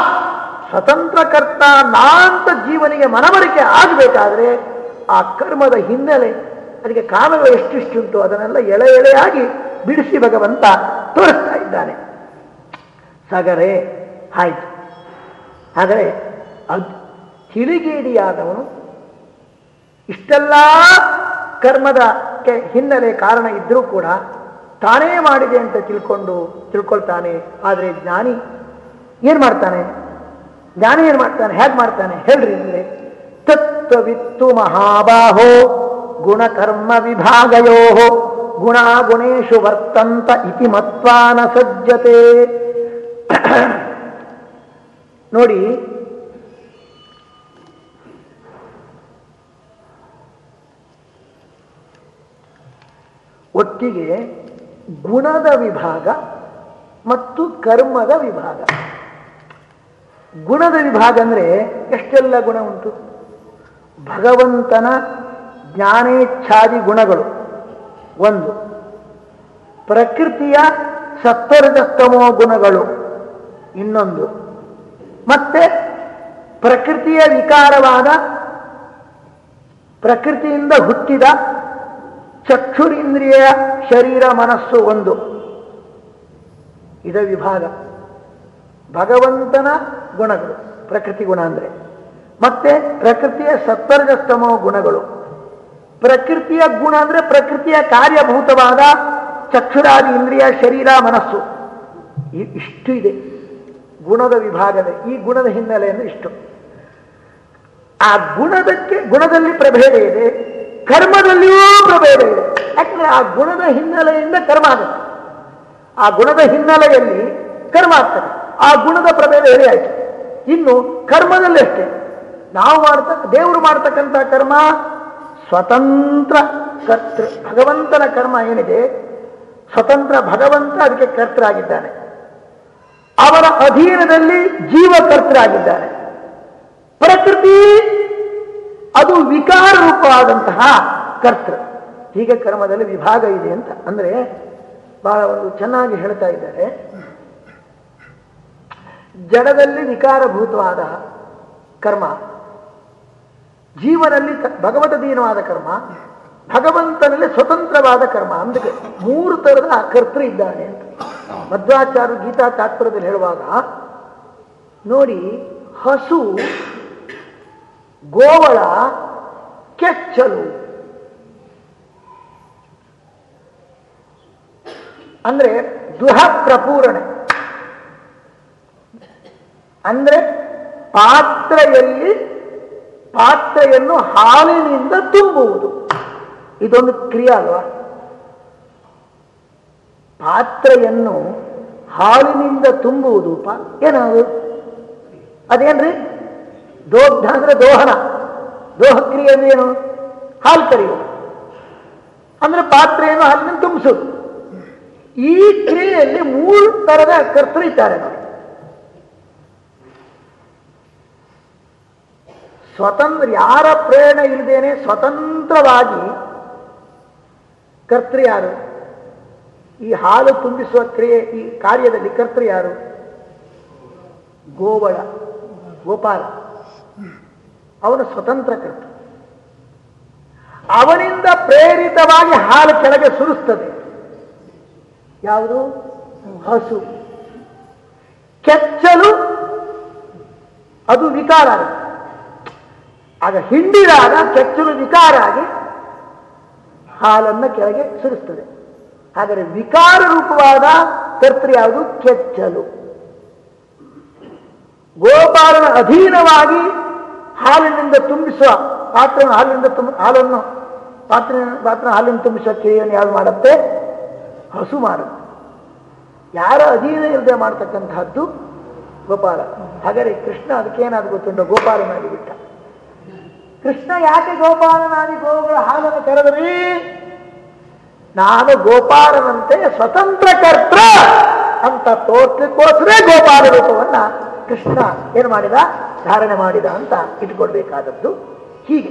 ಸ್ವತಂತ್ರ ಕರ್ತ ನಾ ಅಂತ ಜೀವನಿಗೆ ಮನವರಿಕೆ ಆಗಬೇಕಾದ್ರೆ ಆ ಕರ್ಮದ ಹಿನ್ನೆಲೆ ಅದಕ್ಕೆ ಕಾಲಗಳು ಎಷ್ಟಿಷ್ಟುಂಟು ಅದನ್ನೆಲ್ಲ ಎಳೆ ಎಳೆಯಾಗಿ ಬಿಡಿಸಿ ಭಗವಂತ ತೋರಿಸ್ತಾ ಇದ್ದಾನೆ. ಸಾಗರೆ, ಆಯ್ತು. ಆದರೆ ಅದ್ ತಿಳಿಗೇಡಿಯಾದವನು ಇಷ್ಟೆಲ್ಲ ಕರ್ಮದ ಹಿನ್ನೆಲೆ ಕಾರಣ ಇದ್ದರೂ ಕೂಡ ತಾನೇ ಮಾಡಿದೆ ಅಂತ ತಿಳ್ಕೊಂಡು ತಿಳ್ಕೊಳ್ತಾನೆ. ಆದರೆ ಜ್ಞಾನಿ ಏನು ಮಾಡ್ತಾನೆ? ಜ್ಞಾನಿ ಏನು ಮಾಡ್ತಾನೆ? ಹೇಗೆ ಮಾಡ್ತಾನೆ? ಹೇಳ್ರಿ ಅಂದರೆ ತತ್ವವಿತ್ತು ಮಹಾಬಾಹೋ ಗುಣಕರ್ಮ ವಿಭಾಗಯೋ ಗುಣಾಗುಣೇಶು ವರ್ತಂತ ಇತಿ ಮತ್ವಾನ ಸಜ್ಜತೆ. ನೋಡಿ. ಒಟ್ಟಿಗೆ ಗುಣದ ವಿಭಾಗ ಮತ್ತು ಕರ್ಮದ ವಿಭಾಗ. ಗುಣದ ವಿಭಾಗ ಅಂದ್ರೆ ಎಷ್ಟೆಲ್ಲ ಗುಣ ಉಂಟು? ಭಗವಂತನ ಜ್ಞಾನೇಚ್ಛಾದಿ ಗುಣಗಳು. ಒಂದು, ಪ್ರಕೃತಿಯ ಸತ್ವರಜಸ್ತಮೋ ಗುಣಗಳು. ಇನ್ನೊಂದು ಮತ್ತೆ ಪ್ರಕೃತಿಯ ವಿಕಾರವಾದ ಪ್ರಕೃತಿಯಿಂದ ಹುಟ್ಟಿದ ಚಕ್ಷುರಿಂದ್ರಿಯ ಶರೀರ ಮನಸ್ಸು ಒಂದು. ಇದ ವಿಭಾಗ. ಭಗವಂತನ ಗುಣಗಳು, ಪ್ರಕೃತಿ ಗುಣ ಅಂದ್ರೆ. ಮತ್ತೆ ಪ್ರಕೃತಿಯ ಸತ್ವರ್ಗಸ್ತಮೋ ಗುಣಗಳು. ಪ್ರಕೃತಿಯ ಗುಣ ಅಂದ್ರೆ ಪ್ರಕೃತಿಯ ಕಾರ್ಯಭೂತವಾದ ಚಕ್ಷುರಾದಿ ಇಂದ್ರಿಯ ಶರೀರ ಮನಸ್ಸು. ಇಷ್ಟು ಇದೆ. ಗುಣದ ವಿಭಾಗದ ಈ ಗುಣದ ಹಿನ್ನೆಲೆಯನ್ನು ಇಷ್ಟು. ಆ ಗುಣದಕ್ಕೆ ಗುಣದಲ್ಲಿ ಪ್ರಭೇದ ಇದೆ, ಕರ್ಮದಲ್ಲಿಯೂ ಪ್ರಭೇದ ಇದೆ. ಯಾಕಂದ್ರೆ ಆ ಗುಣದ ಹಿನ್ನೆಲೆಯಿಂದ ಕರ್ಮ ಆಗುತ್ತೆ. ಆ ಗುಣದ ಹಿನ್ನೆಲೆಯಲ್ಲಿ ಕರ್ಮ ಆಗ್ತದೆ. ಆ ಗುಣದ ಪ್ರಭೇದ ಹೇಳಿ ಆಯ್ತು. ಇನ್ನು ಕರ್ಮದಲ್ಲಿ ಅಷ್ಟೇ. ನಾವು ಮಾಡ್ತಕ್ಕ ದೇವರು ಮಾಡ್ತಕ್ಕಂಥ ಕರ್ಮ ಸ್ವತಂತ್ರ ಕರ್ತೃ. ಭಗವಂತನ ಕರ್ಮ ಏನಿದೆ? ಸ್ವತಂತ್ರ ಭಗವಂತ ಅದಕ್ಕೆ ಕರ್ತರಾಗಿದ್ದಾನೆ ಅವರ ಅಧೀನದಲ್ಲಿ ಜೀವಕರ್ತರಾಗಿದ್ದಾರೆ. ಪ್ರಕೃತಿ ಅದು ವಿಕಾರ ರೂಪವಾದಂತಹ ಕರ್ತೃ. ಹೀಗೆ ಕರ್ಮದಲ್ಲಿ ವಿಭಾಗ ಇದೆ ಅಂತ. ಅಂದ್ರೆ ಬಹಳ ಒಂದು ಚೆನ್ನಾಗಿ ಹೇಳ್ತಾ ಇದ್ದಾರೆ. ಜಡದಲ್ಲಿ ವಿಕಾರಭೂತವಾದ ಕರ್ಮ, ಜೀವನಲ್ಲಿ ಭಗವತಧೀನವಾದ ಕರ್ಮ, ಭಗವಂತನಲ್ಲಿ ಸ್ವತಂತ್ರವಾದ ಕರ್ಮ. ಅಂದಕ್ಕೆ ಮೂರು ತರದ ಕರ್ತೃ ಇದ್ದಾನೆ ಅಂತ. ಮಧ್ವಾಚಾರ್ಯ ಗೀತಾ ತಾತ್ಪರ್ಯದಲ್ಲಿ ಹೇಳುವಾಗ, ನೋಡಿ, ಹಸು ಗೋವಳ ಕೆಚ್ಚಲು. ಅಂದ್ರೆ ದುಹ ಪ್ರಪೂರಣೆ. ಅಂದ್ರೆ ಪಾತ್ರೆಯಲ್ಲಿ, ಪಾತ್ರೆಯನ್ನು ಹಾಲಿನಿಂದ ತುಂಬುವುದು. ಇದೊಂದು ಕ್ರಿಯೆ ಅಲ್ವಾ? ಪಾತ್ರೆಯನ್ನು ಹಾಲಿನಿಂದ ತುಂಬುವುದು ಪಾ ಏನದು? ಅದೇನ್ರಿ? ದೋಗ್ಧ ಅಂದ್ರೆ ದೋಹನ. ದೋಹಕ್ರಿಯೆ ಅಂದ್ರೆ ಏನು? ಹಾಲು ಕರೆಯುವುದು. ಅಂದ್ರೆ ಪಾತ್ರೆಯನ್ನು ಹಾಲಿನಿಂದ ತುಂಬಿಸೋದು ಈ ಕ್ರಿಯೆಯಲ್ಲಿ ಮೂರು ತರದ ಕರ್ತರು ಇದ್ದಾರೆ ಸ್ವತಂತ್ರ, ಯಾರ ಪ್ರೇರಣೆ ಇಲ್ಲದೇನೆ ಸ್ವತಂತ್ರವಾಗಿ ಕರ್ತೃ ಯಾರು? ಈ ಹಾಲು ತುಂಬಿಸುವ ಕ್ರಿಯೆ ಈ ಕಾರ್ಯದಲ್ಲಿ ಕರ್ತೃ ಯಾರು? ಗೋವಳ, ಗೋಪಾಲ. ಅವನು ಸ್ವತಂತ್ರ ಕರ್ತ ಅವನಿಂದ ಪ್ರೇರಿತವಾಗಿ ಹಾಲು ಕೆಳಗೆ ಸುರಿಸ್ತದೆ. ಯಾವುದು? ಹಸು. ಕೆಚ್ಚಲು ಅದು ವಿಕಾರ ಆಗುತ್ತೆ. ಆಗ ಹಿಂಡಿದಾಗ ಕೆಚ್ಚಲು ವಿಕಾರ ಆಗಿ ಹಾಲನ್ನು ಕೆಳಗೆ ಸುರಿಸ್ತದೆ. ಹಾಗಾದರೆ ವಿಕಾರ ರೂಪವಾದ ಕರ್ತೃ ಯಾವುದು? ಕೆಚ್ಚಲು. ಗೋಪಾಲನ ಅಧೀನವಾಗಿ ಹಾಲಿನಿಂದ ತುಂಬಿಸುವ ಪಾತ್ರ ಹಾಲಿನಿಂದ ತುಂಬ, ಹಾಲನ್ನು ಪಾತ್ರ ಪಾತ್ರ ಹಾಲಿನ ತುಂಬಿಸುವ ಕ್ರಿಯೆಯನ್ನು ಯಾರು ಮಾಡುತ್ತೆ? ಹಸು ಮಾಡುತ್ತೆ. ಯಾರ ಅಧೀನ ಇಲ್ಲದೆ ಮಾಡ್ತಕ್ಕಂತಹದ್ದು ಗೋಪಾಲ. ಹಾಗಾದರೆ ಕೃಷ್ಣ ಅದಕ್ಕೇನಾದ್ರು ಗೊತ್ತುಂಟು? ಗೋಪಾಲನಾಗಿ ಬಿಟ್ಟ. ಕೃಷ್ಣ ಯಾಕೆ ಗೋಪಾಲನಾಗಿ ಗೋವುಗಳ ಹಾಲನ್ನು ಕರೆದ್ರಿ ನಾನು ಗೋಪಾಲನಂತೆ ಸ್ವತಂತ್ರ ಕರ್ತ ಅಂತ ತೋರ್ಸ್ಲಿಕ್ಕೋಸ್ಕರ ಗೋಪಾಲ ರೂಪವನ್ನ ಕೃಷ್ಣ ಏನು ಮಾಡಿದ? ಧಾರಣೆ ಮಾಡಿದ ಅಂತ ಇಟ್ಕೊಡ್ಬೇಕಾದದ್ದು ಹೀಗೆ.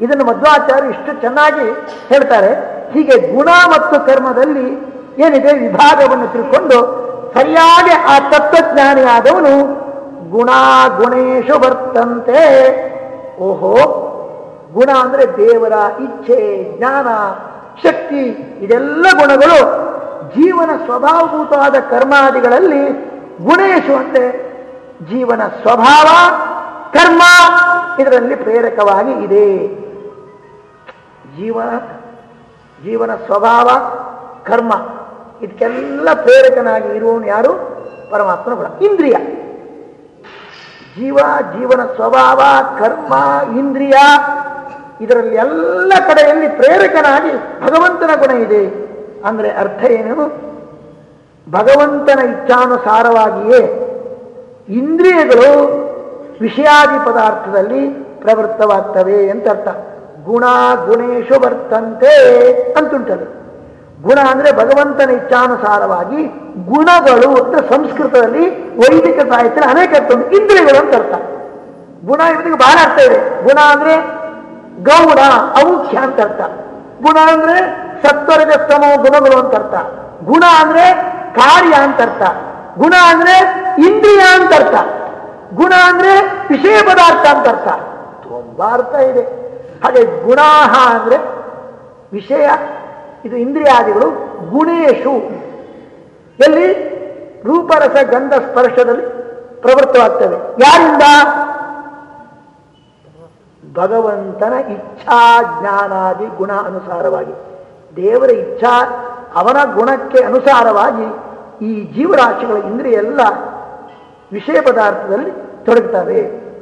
ಇದನ್ನು ಮಧ್ವಾಚಾರ್ಯ ಇಷ್ಟು ಚೆನ್ನಾಗಿ ಹೇಳ್ತಾರೆ. ಹೀಗೆ ಗುಣ ಮತ್ತು ಕರ್ಮದಲ್ಲಿ ಏನಿದೆ? ವಿಭಾಗವನ್ನು ತಿಳ್ಕೊಂಡು ಸರಿಯಾಗಿ ಆ ತತ್ವಜ್ಞಾನಿಯಾದವನು ಗುಣ ಗುಣೇಶು ಬರ್ತಂತೆ ಓಹೋ, ಗುಣ ಅಂದ್ರೆ ದೇವರ ಇಚ್ಛೆ, ಜ್ಞಾನ ಶಕ್ತಿ, ಇದೆಲ್ಲ ಗುಣಗಳು ಜೀವನ ಸ್ವಭಾವಭೂತವಾದ ಕರ್ಮಾದಿಗಳಲ್ಲಿ ಗುಣ ಎಸುವಂತೆ ಜೀವನ ಸ್ವಭಾವ, ಕರ್ಮ ಇದರಲ್ಲಿ ಪ್ರೇರಕವಾಗಿ ಇದೆ. ಜೀವನ ಜೀವನ ಸ್ವಭಾವ, ಕರ್ಮ ಇದಕ್ಕೆಲ್ಲ ಪ್ರೇರಕನಾಗಿ ಇರುವವನು ಯಾರು? ಪರಮಾತ್ಮನ ಗುಣ, ಇಂದ್ರಿಯ. ಜೀವ, ಜೀವನ ಸ್ವಭಾವ, ಕರ್ಮ, ಇಂದ್ರಿಯ ಇದರಲ್ಲಿ ಎಲ್ಲ ಕಡೆಯಲ್ಲಿ ಪ್ರೇರಕನಾಗಿ ಭಗವಂತನ ಗುಣ ಇದೆ. ಅಂದ್ರೆ ಅರ್ಥ ಏನು? ಭಗವಂತನ ಇಚ್ಛಾನುಸಾರವಾಗಿಯೇ ಇಂದ್ರಿಯಗಳು ವಿಷಯಾದಿ ಪದಾರ್ಥದಲ್ಲಿ ಪ್ರವೃತ್ತವಾಗ್ತವೆ ಅಂತ ಅರ್ಥ. ಗುಣ ಗುಣೇಶು ಬರ್ತಂತೆ ಅಂತುಂಟದು. ಗುಣ ಅಂದ್ರೆ ಭಗವಂತನ ಇಚ್ಛಾನುಸಾರವಾಗಿ ಗುಣಗಳು ಅಂತ ಸಂಸ್ಕೃತದಲ್ಲಿ ವೈದಿಕ ಸಾಹಿತ್ಯ ಅನೇಕ ಇಂದ್ರಿಯಗಳು ಅಂತ ಅರ್ಥ. ಗುಣ ಇವತ್ತಿಗೆ ಬಹಳ ಅರ್ಥ ಇದೆ. ಗುಣ ಅಂದ್ರೆ ಗೌಣ ಔಖ್ಯ ಅಂತ. ಅರ್ಥ ಗುಣ ಅಂದ್ರೆ ಸತ್ವರಜಸ್ತಮೋ ಗುಣಗಳು ಅಂತ ಅರ್ಥ. ಗುಣ ಅಂದ್ರೆ ಕಾರ್ಯ ಅಂತ ಅರ್ಥ. ಗುಣ ಅಂದ್ರೆ ಇಂದ್ರಿಯ ಅಂತ ಅರ್ಥ. ಗುಣ ಅಂದ್ರೆ ವಿಷಯ ಪದಾರ್ಥ ಅಂತ ಅರ್ಥ. ತುಂಬಾ ಅರ್ಥ ಇದೆ. ಹಾಗೆ ಗುಣಾಹ ಅಂದ್ರೆ ವಿಷಯ, ಇದು ಇಂದ್ರಿಯಾದಿಗಳು ಗುಣೇಶು. ಎಲ್ಲಿ ರೂಪರಸ ಗಂಧ ಸ್ಪರ್ಶದಲ್ಲಿ ಪ್ರವೃತ್ತವಾಗ್ತವೆ. ಯಾರಿಂದ? ಭಗವಂತನ ಇಚ್ಛಾ ಜ್ಞಾನಾದಿ ಗುಣ ಅನುಸಾರವಾಗಿ. ದೇವರ ಇಚ್ಛಾ ಅವನ ಗುಣಕ್ಕೆ ಅನುಸಾರವಾಗಿ ಈ ಜೀವರಾಶಿಗಳ ಇಂದ್ರಿಯ ಎಲ್ಲ ವಿಷಯ ಪದಾರ್ಥದಲ್ಲಿ ತೊಡಗ್ತವೆ.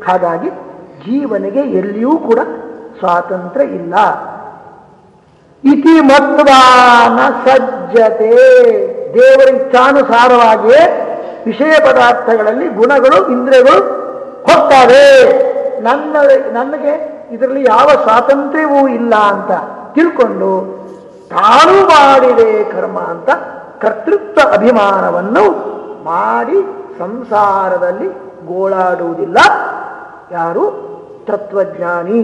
ಹಾಗಾಗಿ ಜೀವನಿಗೆ ಎಲ್ಲಿಯೂ ಕೂಡ ಸ್ವಾತಂತ್ರ್ಯ ಇಲ್ಲ. ಇತಿ ಮತ್ವಾನ ಸಜ್ಜತೆ. ದೇವರ ಇಚ್ಛಾನುಸಾರವಾಗಿಯೇ ವಿಷಯ ಪದಾರ್ಥಗಳಲ್ಲಿ ಗುಣಗಳು, ಇಂದ್ರಿಯಗಳು ಹೋಗ್ತವೆ. ನನ್ನ ನನಗೆ ಇದರಲ್ಲಿ ಯಾವ ಸ್ವಾತಂತ್ರ್ಯವೂ ಇಲ್ಲ ಅಂತ ತಿಳ್ಕೊಂಡು ತಾನು ಮಾಡಿದೆ ಕರ್ಮ ಅಂತ ಕರ್ತೃತ್ವ ಅಭಿಮಾನವನ್ನು ಮಾಡಿ ಸಂಸಾರದಲ್ಲಿ ಗೋಳಾಡುವುದಿಲ್ಲ. ಯಾರು? ತತ್ವಜ್ಞಾನಿ.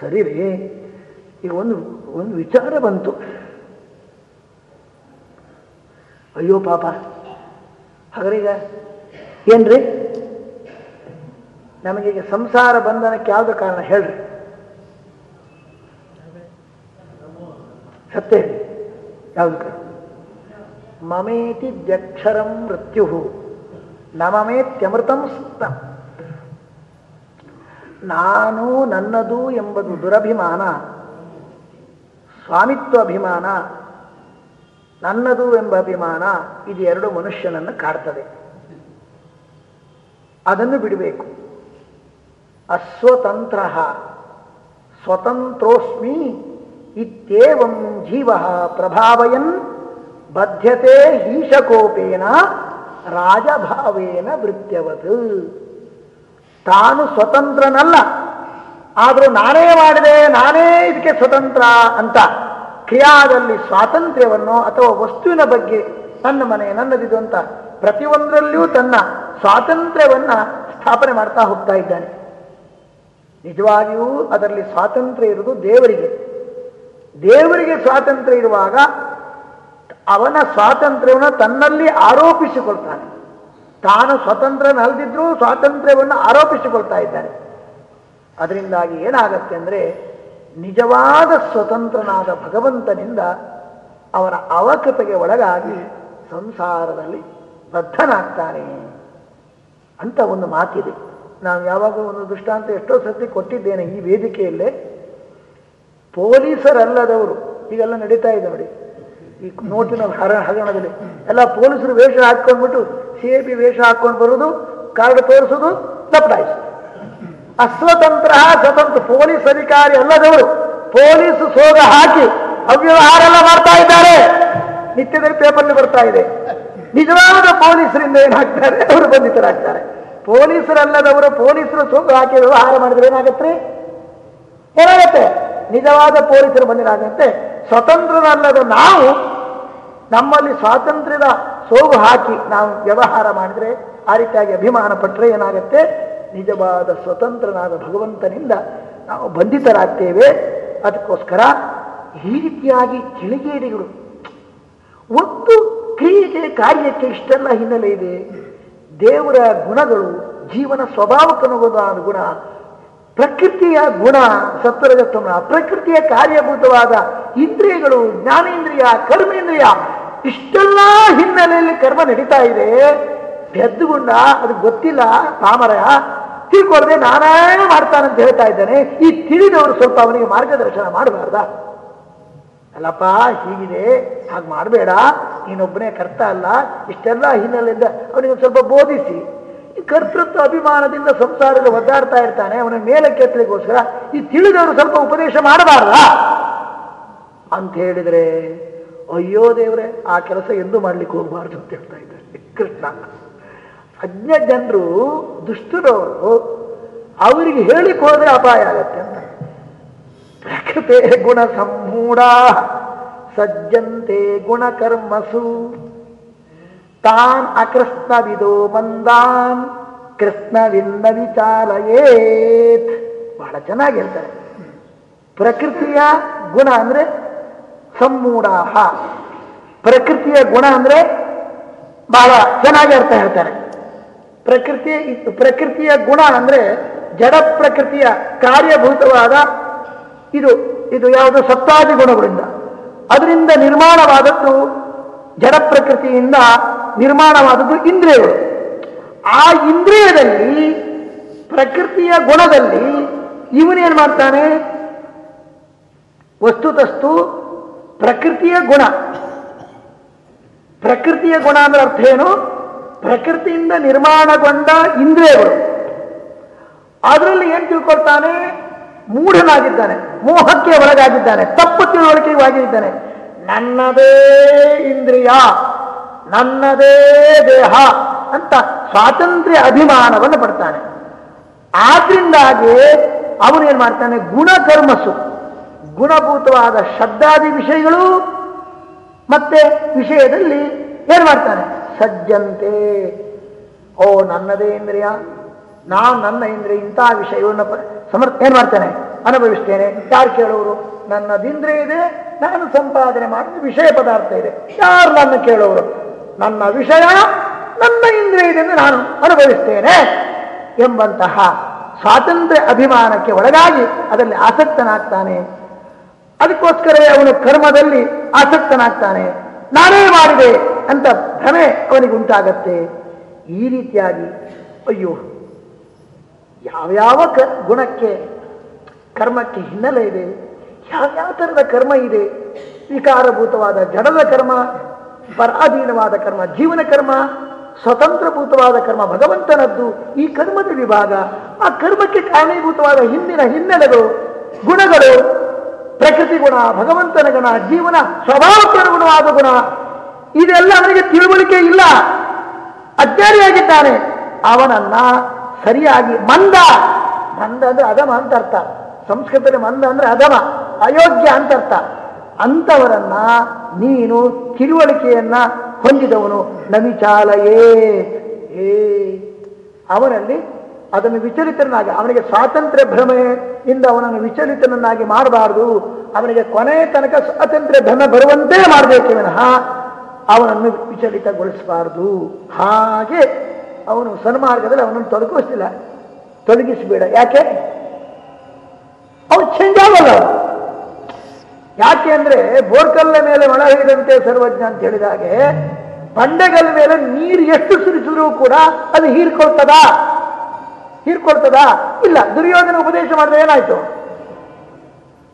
ಸರಿ ರೀ, ಈಗ ಒಂದು ಒಂದು ವಿಚಾರ ಬಂತು. ಅಯ್ಯೋ ಪಾಪ. ಹಾಗಾರೀಗ ಏನ್ರಿ? ನಮಗೀಗ ಸಂಸಾರ ಬಂಧನಕ್ಕೆ ಯಾವುದು ಕಾರಣ? ಹೇಳ್ರಿ. ಸತ್ಯ ಹೇಳಿ. ಯಾವುದು ಕಾರಣ? ಮಮೇತಿ ದ್ಯಕ್ಷರಂ ಮೃತ್ಯು. ನಮಮೇತ್ಯಮೃತಂ ಸುತ್ತ ನಾನು ನನ್ನದು ಎಂಬುದು ದುರಭಿಮಾನ. ಸ್ವಾಮಿತ್ವ ಅಭಿಮಾನ. ನನ್ನದು ಎಂಬ ಅಭಿಮಾನ ಇದು ಎರಡು ಮನುಷ್ಯನನ್ನು ಕಾಡ್ತದೆ. ಅದನ್ನು ಬಿಡಬೇಕು. ಅಸ್ವತಂತ್ರ ಸ್ವತಂತ್ರೋಸ್ಮಿ ಇತ್ಯೇವಂ ಜೀವ ಪ್ರಭಾವಯನ್ ಬದ್ಧತೆ ಹೀಶಕೋಪೇನ ರಾಜಭಾವೇನ ವೃತ್ಯವತ್. ತಾನು ಸ್ವತಂತ್ರನಲ್ಲ, ಆದರೂ ನಾನೇ ಮಾಡಿದೆ, ನಾನೇ ಇದಕ್ಕೆ ಸ್ವತಂತ್ರ ಅಂತ ಕ್ರಿಯಾದಲ್ಲಿ ಸ್ವಾತಂತ್ರ್ಯವನ್ನು ಅಥವಾ ವಸ್ತುವಿನ ಬಗ್ಗೆ ನನ್ನ ಮನೆ ನನ್ನದಿದು ಅಂತ ಪ್ರತಿಯೊಂದರಲ್ಲಿಯೂ ತನ್ನ ಸ್ವಾತಂತ್ರ್ಯವನ್ನು ಸ್ಥಾಪನೆ ಮಾಡ್ತಾ ಹೋಗ್ತಾ ಇದ್ದಾನೆ. ನಿಜವಾಗಿಯೂ ಅದರಲ್ಲಿ ಸ್ವಾತಂತ್ರ್ಯ ಇರುವುದು ದೇವರಿಗೆ. ದೇವರಿಗೆ ಸ್ವಾತಂತ್ರ್ಯ ಇರುವಾಗ ಅವನ ಸ್ವಾತಂತ್ರ್ಯವನ್ನು ತನ್ನಲ್ಲಿ ಆರೋಪಿಸಿಕೊಳ್ತಾನೆ. ತಾನು ಸ್ವತಂತ್ರನಲ್ದಿದ್ರೂ ಸ್ವಾತಂತ್ರ್ಯವನ್ನು ಆರೋಪಿಸಿಕೊಳ್ತಾ ಇದ್ದಾನೆ. ಅದರಿಂದಾಗಿ ಏನಾಗತ್ತೆ ಅಂದರೆ ನಿಜವಾದ ಸ್ವತಂತ್ರನಾದ ಭಗವಂತನಿಂದ ಅವನ ಅವಕೃಪೆಗೆ ಒಳಗಾಗಿ ಸಂಸಾರದಲ್ಲಿ ಬದ್ಧನಾಗ್ತಾನೆ ಅಂತ ಒಂದು ಮಾತಿದೆ. ನಾನು ಯಾವಾಗಲೂ ಒಂದು ದೃಷ್ಟಾಂತ ಎಷ್ಟೋ ಸತಿ ಕೊಟ್ಟಿದ್ದೇನೆ ಈ ವೇದಿಕೆಯಲ್ಲೇ. ಪೊಲೀಸರಲ್ಲದವರು, ಈಗೆಲ್ಲ ನಡೀತಾ ಇದೆ ನೋಡಿ. ಈ ನೋಟಿನ ಹರ ಹಗರಣದಲ್ಲಿ. ಎಲ್ಲ ಪೊಲೀಸರು ವೇಷ ಹಾಕೊಂಡ್ಬಿಟ್ಟು ಸಿ ಎ ಪಿ ವೇಷ ಹಾಕೊಂಡು ಬರೋದು, ಕಾರ್ಡ್ ತೋರಿಸೋದು ದಪ್ಪಡಾಯಿಸೋದು ಅಸ್ವತಂತ್ರ ಸ್ವತಂತ್ರ ಪೊಲೀಸ್ ಅಧಿಕಾರಿ ಅಲ್ಲದವರು, ಪೊಲೀಸ್ ಸೋಗ ಹಾಕಿ ಅವ್ಯವಹಾರ ಎಲ್ಲ ಮಾಡ್ತಾ ಇದ್ದಾರೆ. ನಿತ್ಯದಲ್ಲಿ ಪೇಪರ್ನಲ್ಲಿ ಬರ್ತಾ ಇದೆ. ನಿಜವಾದ ಪೊಲೀಸರಿಂದ ಏನಾಗ್ತಾರೆ ಅವರು ಬಂಧಿತರಾಗ್ತಾರೆ. ಪೊಲೀಸರಲ್ಲದವರು ಪೊಲೀಸರು ಸೋಗ ಹಾಕಿ ವ್ಯವಹಾರ ಮಾಡಿದ್ರೆ ಏನಾಗತ್ತೆ? ಏನಾಗತ್ತೆ? ನಿಜವಾದ ಪೊಲೀಸರು ಬಂದಿರಾಗತ್ತೆ. ಸ್ವತಂತ್ರರಲ್ಲದ ನಾವು ನಮ್ಮಲ್ಲಿ ಸ್ವಾತಂತ್ರ್ಯದ ಸೋಗು ಹಾಕಿ ನಾವು ವ್ಯವಹಾರ ಮಾಡಿದ್ರೆ, ಆ ರೀತಿಯಾಗಿ ಅಭಿಮಾನ ಪಟ್ಟರೆ ಏನಾಗತ್ತೆ? ನಿಜವಾದ ಸ್ವತಂತ್ರನಾದ ಭಗವಂತನಿಂದ ನಾವು ಬಂಧಿತರಾಗ್ತೇವೆ. ಅದಕ್ಕೋಸ್ಕರ ಈ ರೀತಿಯಾಗಿ ಕಿಳಿಗೇಡಿಗಳು ಒಂದು ಕ್ರಿಯೆಗೆ, ಕಾರ್ಯಕ್ಕೆ ಇಷ್ಟೆಲ್ಲ ಹಿನ್ನೆಲೆ ಇದೆ. ದೇವರ ಗುಣಗಳು ಜೀವನ ಸ್ವಭಾವಕ್ಕನುಗುಣ ಗುಣ ಪ್ರಕೃತಿಯ ಗುಣ ಸತ್ವರಜಸ್ತಮ ಪ್ರಕೃತಿಯ ಕಾರ್ಯಭೂತವಾದ ಇಂದ್ರಿಯಗಳು, ಜ್ಞಾನೇಂದ್ರಿಯ, ಕರ್ಮೇಂದ್ರಿಯ, ಇಷ್ಟೆಲ್ಲ ಹಿನ್ನೆಲೆಯಲ್ಲಿ ಕರ್ಮ ನಡೀತಾ ಇದೆ. ಬೆದ್ದುಗುಂಡ, ಅದು ಗೊತ್ತಿಲ್ಲ, ತಾಮರ, ತಿಳ್ಕೊಳ್ದೆ ನಾನೇ ಮಾಡ್ತಾನಂತ ಹೇಳ್ತಾ ಇದ್ದಾನೆ. ಈ ತಿಳಿದವರು ಸ್ವಲ್ಪ ಅವನಿಗೆ ಮಾರ್ಗದರ್ಶನ ಮಾಡಬಾರ್ದ? ಅಲ್ಲಪ್ಪ, ಹೀಗಿದೆ. ಹಾಗೆ ಮಾಡಬೇಡ. ನೀನೊಬ್ಬನೇ ಕರ್ತ ಅಲ್ಲ. ಇಷ್ಟೆಲ್ಲ ಹಿನ್ನೆಲೆಯಿಂದ ಅವನಿಗೆ ಸ್ವಲ್ಪ ಬೋಧಿಸಿ. ಈ ಕರ್ತೃತ್ವ ಅಭಿಮಾನದಿಂದ ಸಂಸಾರದಲ್ಲಿ ಒದ್ದಾಡ್ತಾ ಇರ್ತಾನೆ. ಅವನ ಮೇಲೆ ಕೆತ್ತಲಿಕ್ಕೋಸ್ಕರ ಈ ತಿಳಿದವರು ಸ್ವಲ್ಪ ಉಪದೇಶ ಮಾಡಬಾರ್ದ? ಅಂತ ಹೇಳಿದರೆ, ಅಯ್ಯೋ ದೇವರೇ, ಆ ಕೆಲಸ ಎಂದು ಮಾಡ್ಲಿಕ್ಕೆ ಹೋಗಬಾರ್ದು ಅಂತ ಹೇಳ್ತಾ ಇದ್ದಾರೆ. ಕೃಷ್ಣ. ಅಜ್ಞ ಜನರು ದುಷ್ಟರವರು ಅವರಿಗೆ ಹೇಳಿಕ್ ಅಪಾಯ ಆಗತ್ತೆ ಅಂತ. ಪ್ರಕೃತೆ ಗುಣ ಸಂಮೂಢ ಸಜ್ಜಂತೆ ಗುಣಕರ್ಮಸು. ತಾನ್ ಅಕೃಷ್ಣವಿದೋ ಮಂದಾನ್ ಕೃಷ್ಣವಿಂದ ವಿಚಾಲಯೇತ್ ಬಹಳ ಚೆನ್ನಾಗಿ ಹೇಳ್ತಾರೆ. ಪ್ರಕೃತಿಯ ಗುಣ ಅಂದ್ರೆ ಸಂಮೂಢ ಪ್ರಕೃತಿಯ ಗುಣ ಅಂದ್ರೆ ಬಹಳ ಚೆನ್ನಾಗಿ ಅರ್ಥ ಹೇಳ್ತಾರೆ. ಪ್ರಕೃತಿ, ಪ್ರಕೃತಿಯ ಗುಣ ಅಂದ್ರೆ ಜಡ ಪ್ರಕೃತಿಯ ಕಾರ್ಯಭೂತವಾದ ಇದು ಇದು ಯಾವುದು ಸತ್ತಾದಿ ಗುಣಗಳಿಂದ. ಅದರಿಂದ ನಿರ್ಮಾಣವಾದದ್ದು ಜಡ ಪ್ರಕೃತಿಯಿಂದ ನಿರ್ಮಾಣವಾದದ್ದು ಇಂದ್ರಿಯಗಳು. ಆ ಇಂದ್ರಿಯದಲ್ಲಿ, ಪ್ರಕೃತಿಯ ಗುಣದಲ್ಲಿ ಇವನೇನು ಮಾಡ್ತಾನೆ? ವಸ್ತುತಸ್ತು ಪ್ರಕೃತಿಯ ಗುಣ. ಪ್ರಕೃತಿಯ ಗುಣ ಅಂದ್ರೆ ಅರ್ಥ ಏನು? ಪ್ರಕೃತಿಯಿಂದ ನಿರ್ಮಾಣಗೊಂಡ ಇಂದ್ರಿಯಗಳು. ಅದರಲ್ಲಿ ಏನು ತಿಳ್ಕೊಳ್ತಾನೆ? ಮೂಢನಾಗಿದ್ದಾನೆ, ಮೋಹಕ್ಕೆ ಒಳಗಾಗಿದ್ದಾನೆ, ತಪ್ಪು ತಿಳುವಳಿಕೆಗೆ ಆಗಿದ್ದಾನೆ ನನ್ನದೇ ಇಂದ್ರಿಯ, ನನ್ನದೇ ದೇಹ ಅಂತ ಸ್ವಾತಂತ್ರ್ಯ ಅಭಿಮಾನವನ್ನು ಪಡ್ತಾನೆ. ಆದ್ರಿಂದಾಗಿ ಏನ್ ಮಾಡ್ತಾನೆ? ಗುಣಕರ್ಮಸು ಗುಣಭೂತವಾದ ಶಬ್ದಾದಿ ವಿಷಯಗಳು ಮತ್ತೆ ವಿಷಯದಲ್ಲಿ ಏನ್ ಮಾಡ್ತಾನೆ? ಸಜ್ಜಂತೆ. ಓ ನನ್ನದೇ ಇಂದ್ರಿಯ ನಾನು ನನ್ನ ಇಂದ್ರಿಯ ಇಂಥ ವಿಷಯವನ್ನು ಸಮರ್ಥ ಏನು ಮಾಡ್ತೇನೆ? ಅನುಭವಿಸ್ತೇನೆ. ಯಾರು ಕೇಳೋರು? ನನ್ನದಿಂದ್ರೆ ಇದೆ, ನಾನು ಸಂಪಾದನೆ ಮಾಡಿದ ವಿಷಯ ಪದಾರ್ಥ ಇದೆ. ಯಾರು ನನ್ನ ಕೇಳೋರು? ನನ್ನ ವಿಷಯ, ನನ್ನ ಇಂದ್ರಿಯದಿಂದ ನಾನು ಅನುಭವಿಸ್ತೇನೆ ಎಂಬಂತಹ ಸ್ವಾತಂತ್ರ್ಯ ಅಭಿಮಾನಕ್ಕೆ ಒಳಗಾಗಿ ಅದರಲ್ಲಿ ಆಸಕ್ತನಾಗ್ತಾನೆ. ಅದಕ್ಕೋಸ್ಕರವೇ ಅವನು ಕರ್ಮದಲ್ಲಿ ಆಸಕ್ತನಾಗ್ತಾನೆ. ನಾನೇ ಮಾಡಿದೆ ಅಂತ ಭ್ರಮೆ ಅವನಿಗೆ ಉಂಟಾಗತ್ತೆ. ಈ ರೀತಿಯಾಗಿ, ಅಯ್ಯೋ ಯಾವ್ಯಾವ ಕ, ಗುಣಕ್ಕೆ ಕರ್ಮಕ್ಕೆ ಹಿನ್ನೆಲೆ ಇದೆ ಯಾವ್ಯಾವ ಥರದ ಕರ್ಮ ಇದೆ, ವಿಕಾರಭೂತವಾದ ಜಡದ ಕರ್ಮ, ಪರಾಧೀನವಾದ ಕರ್ಮ, ಜೀವನ ಕರ್ಮ, ಸ್ವತಂತ್ರಭೂತವಾದ ಕರ್ಮ, ಭಗವಂತನದ್ದು, ಈ ಕರ್ಮದ ವಿಭಾಗ, ಆ ಕರ್ಮಕ್ಕೆ ಕಾರಣೀಭೂತವಾದ ಹಿಂದಿನ ಹಿನ್ನೆಲೆಗಳು, ಗುಣಗಳು, ಪ್ರಕೃತಿ ಗುಣ, ಭಗವಂತನ ಗುಣ, ಜೀವನ ಸ್ವಭಾವಕ್ಕನುಗುಣವಾದ ಗುಣ, ಇದೆಲ್ಲ ಅವನಿಗೆ ತಿಳುವಳಿಕೆ ಇಲ್ಲ. ಅಜ್ಞಾನಿಯಾಗಿದ್ದಾನೆ. ಅವನನ್ನ ಸರಿಯಾಗಿ ಮಂದ. ಮಂದ ಅಂದ್ರೆ ಅಧಮ ಅಂತ ಅರ್ಥ. ಸಂಸ್ಕೃತದಲ್ಲಿ ಮಂದ ಅಂದ್ರೆ ಅಧಮ. ಅಯೋಗ್ಯ ಅಂತ ಅರ್ಥ. ಅಂಥವರನ್ನ ನೀನು ತಿಳುವಳಿಕೆಯನ್ನ ಹೊಂದಿದವನು. ನವಿಚಾಲಯೇ ಏ. ಅವನಲ್ಲಿ ಅದನ್ನು ವಿಚಲಿತನಾಗಿ ಅವನಿಗೆ ಸ್ವಾತಂತ್ರ್ಯ ಭ್ರಮೆಯಿಂದ ಅವನನ್ನು ವಿಚಲಿತನನ್ನಾಗಿ ಮಾಡಬಾರದು. ಅವನಿಗೆ ಕೊನೆ ತನಕ ಸ್ವಾತಂತ್ರ್ಯ ಭ್ರಮೆ ಬರುವಂತೆ ಮಾಡಬೇಕೆ ವಿನಃ ಅವನನ್ನು ವಿಚಲಿತಗೊಳಿಸಬಾರದು. ಹಾಗೆ ಅವನು ಸನ್ಮಾರ್ಗದಲ್ಲಿ ಅವನನ್ನು ತೊಡಗಿಸ್ತಿಲ್ಲ ತೊಡಗಿಸ್ಬೇಡ. ಯಾಕೆ? ಅವನು ಚೇಂಜ್ ಆಗಲ್ಲ ಯಾಕೆ ಅಂದ್ರೆ ಬೋರ್ಕಲ್ಲ ಮೇಲೆ ಮಳೆ ಹಿಡಿದಂತೆ ಸರ್ವಜ್ಞ ಅಂತ ಹೇಳಿದಾಗೆ ಬಂಡೆಗಲ್ ಮೇಲೆ ನೀರು ಎಷ್ಟು ಸುರಿಸಿದ್ರೂ ಕೂಡ ಅದು ಹೀರ್ಕೊಳ್ತದ? ಹೀರ್ಕೊಳ್ತದ? ಇಲ್ಲ. ದುರ್ಯೋಧನ ಉಪದೇಶ ಮಾಡಿದ್ರೆ ಏನಾಯ್ತು?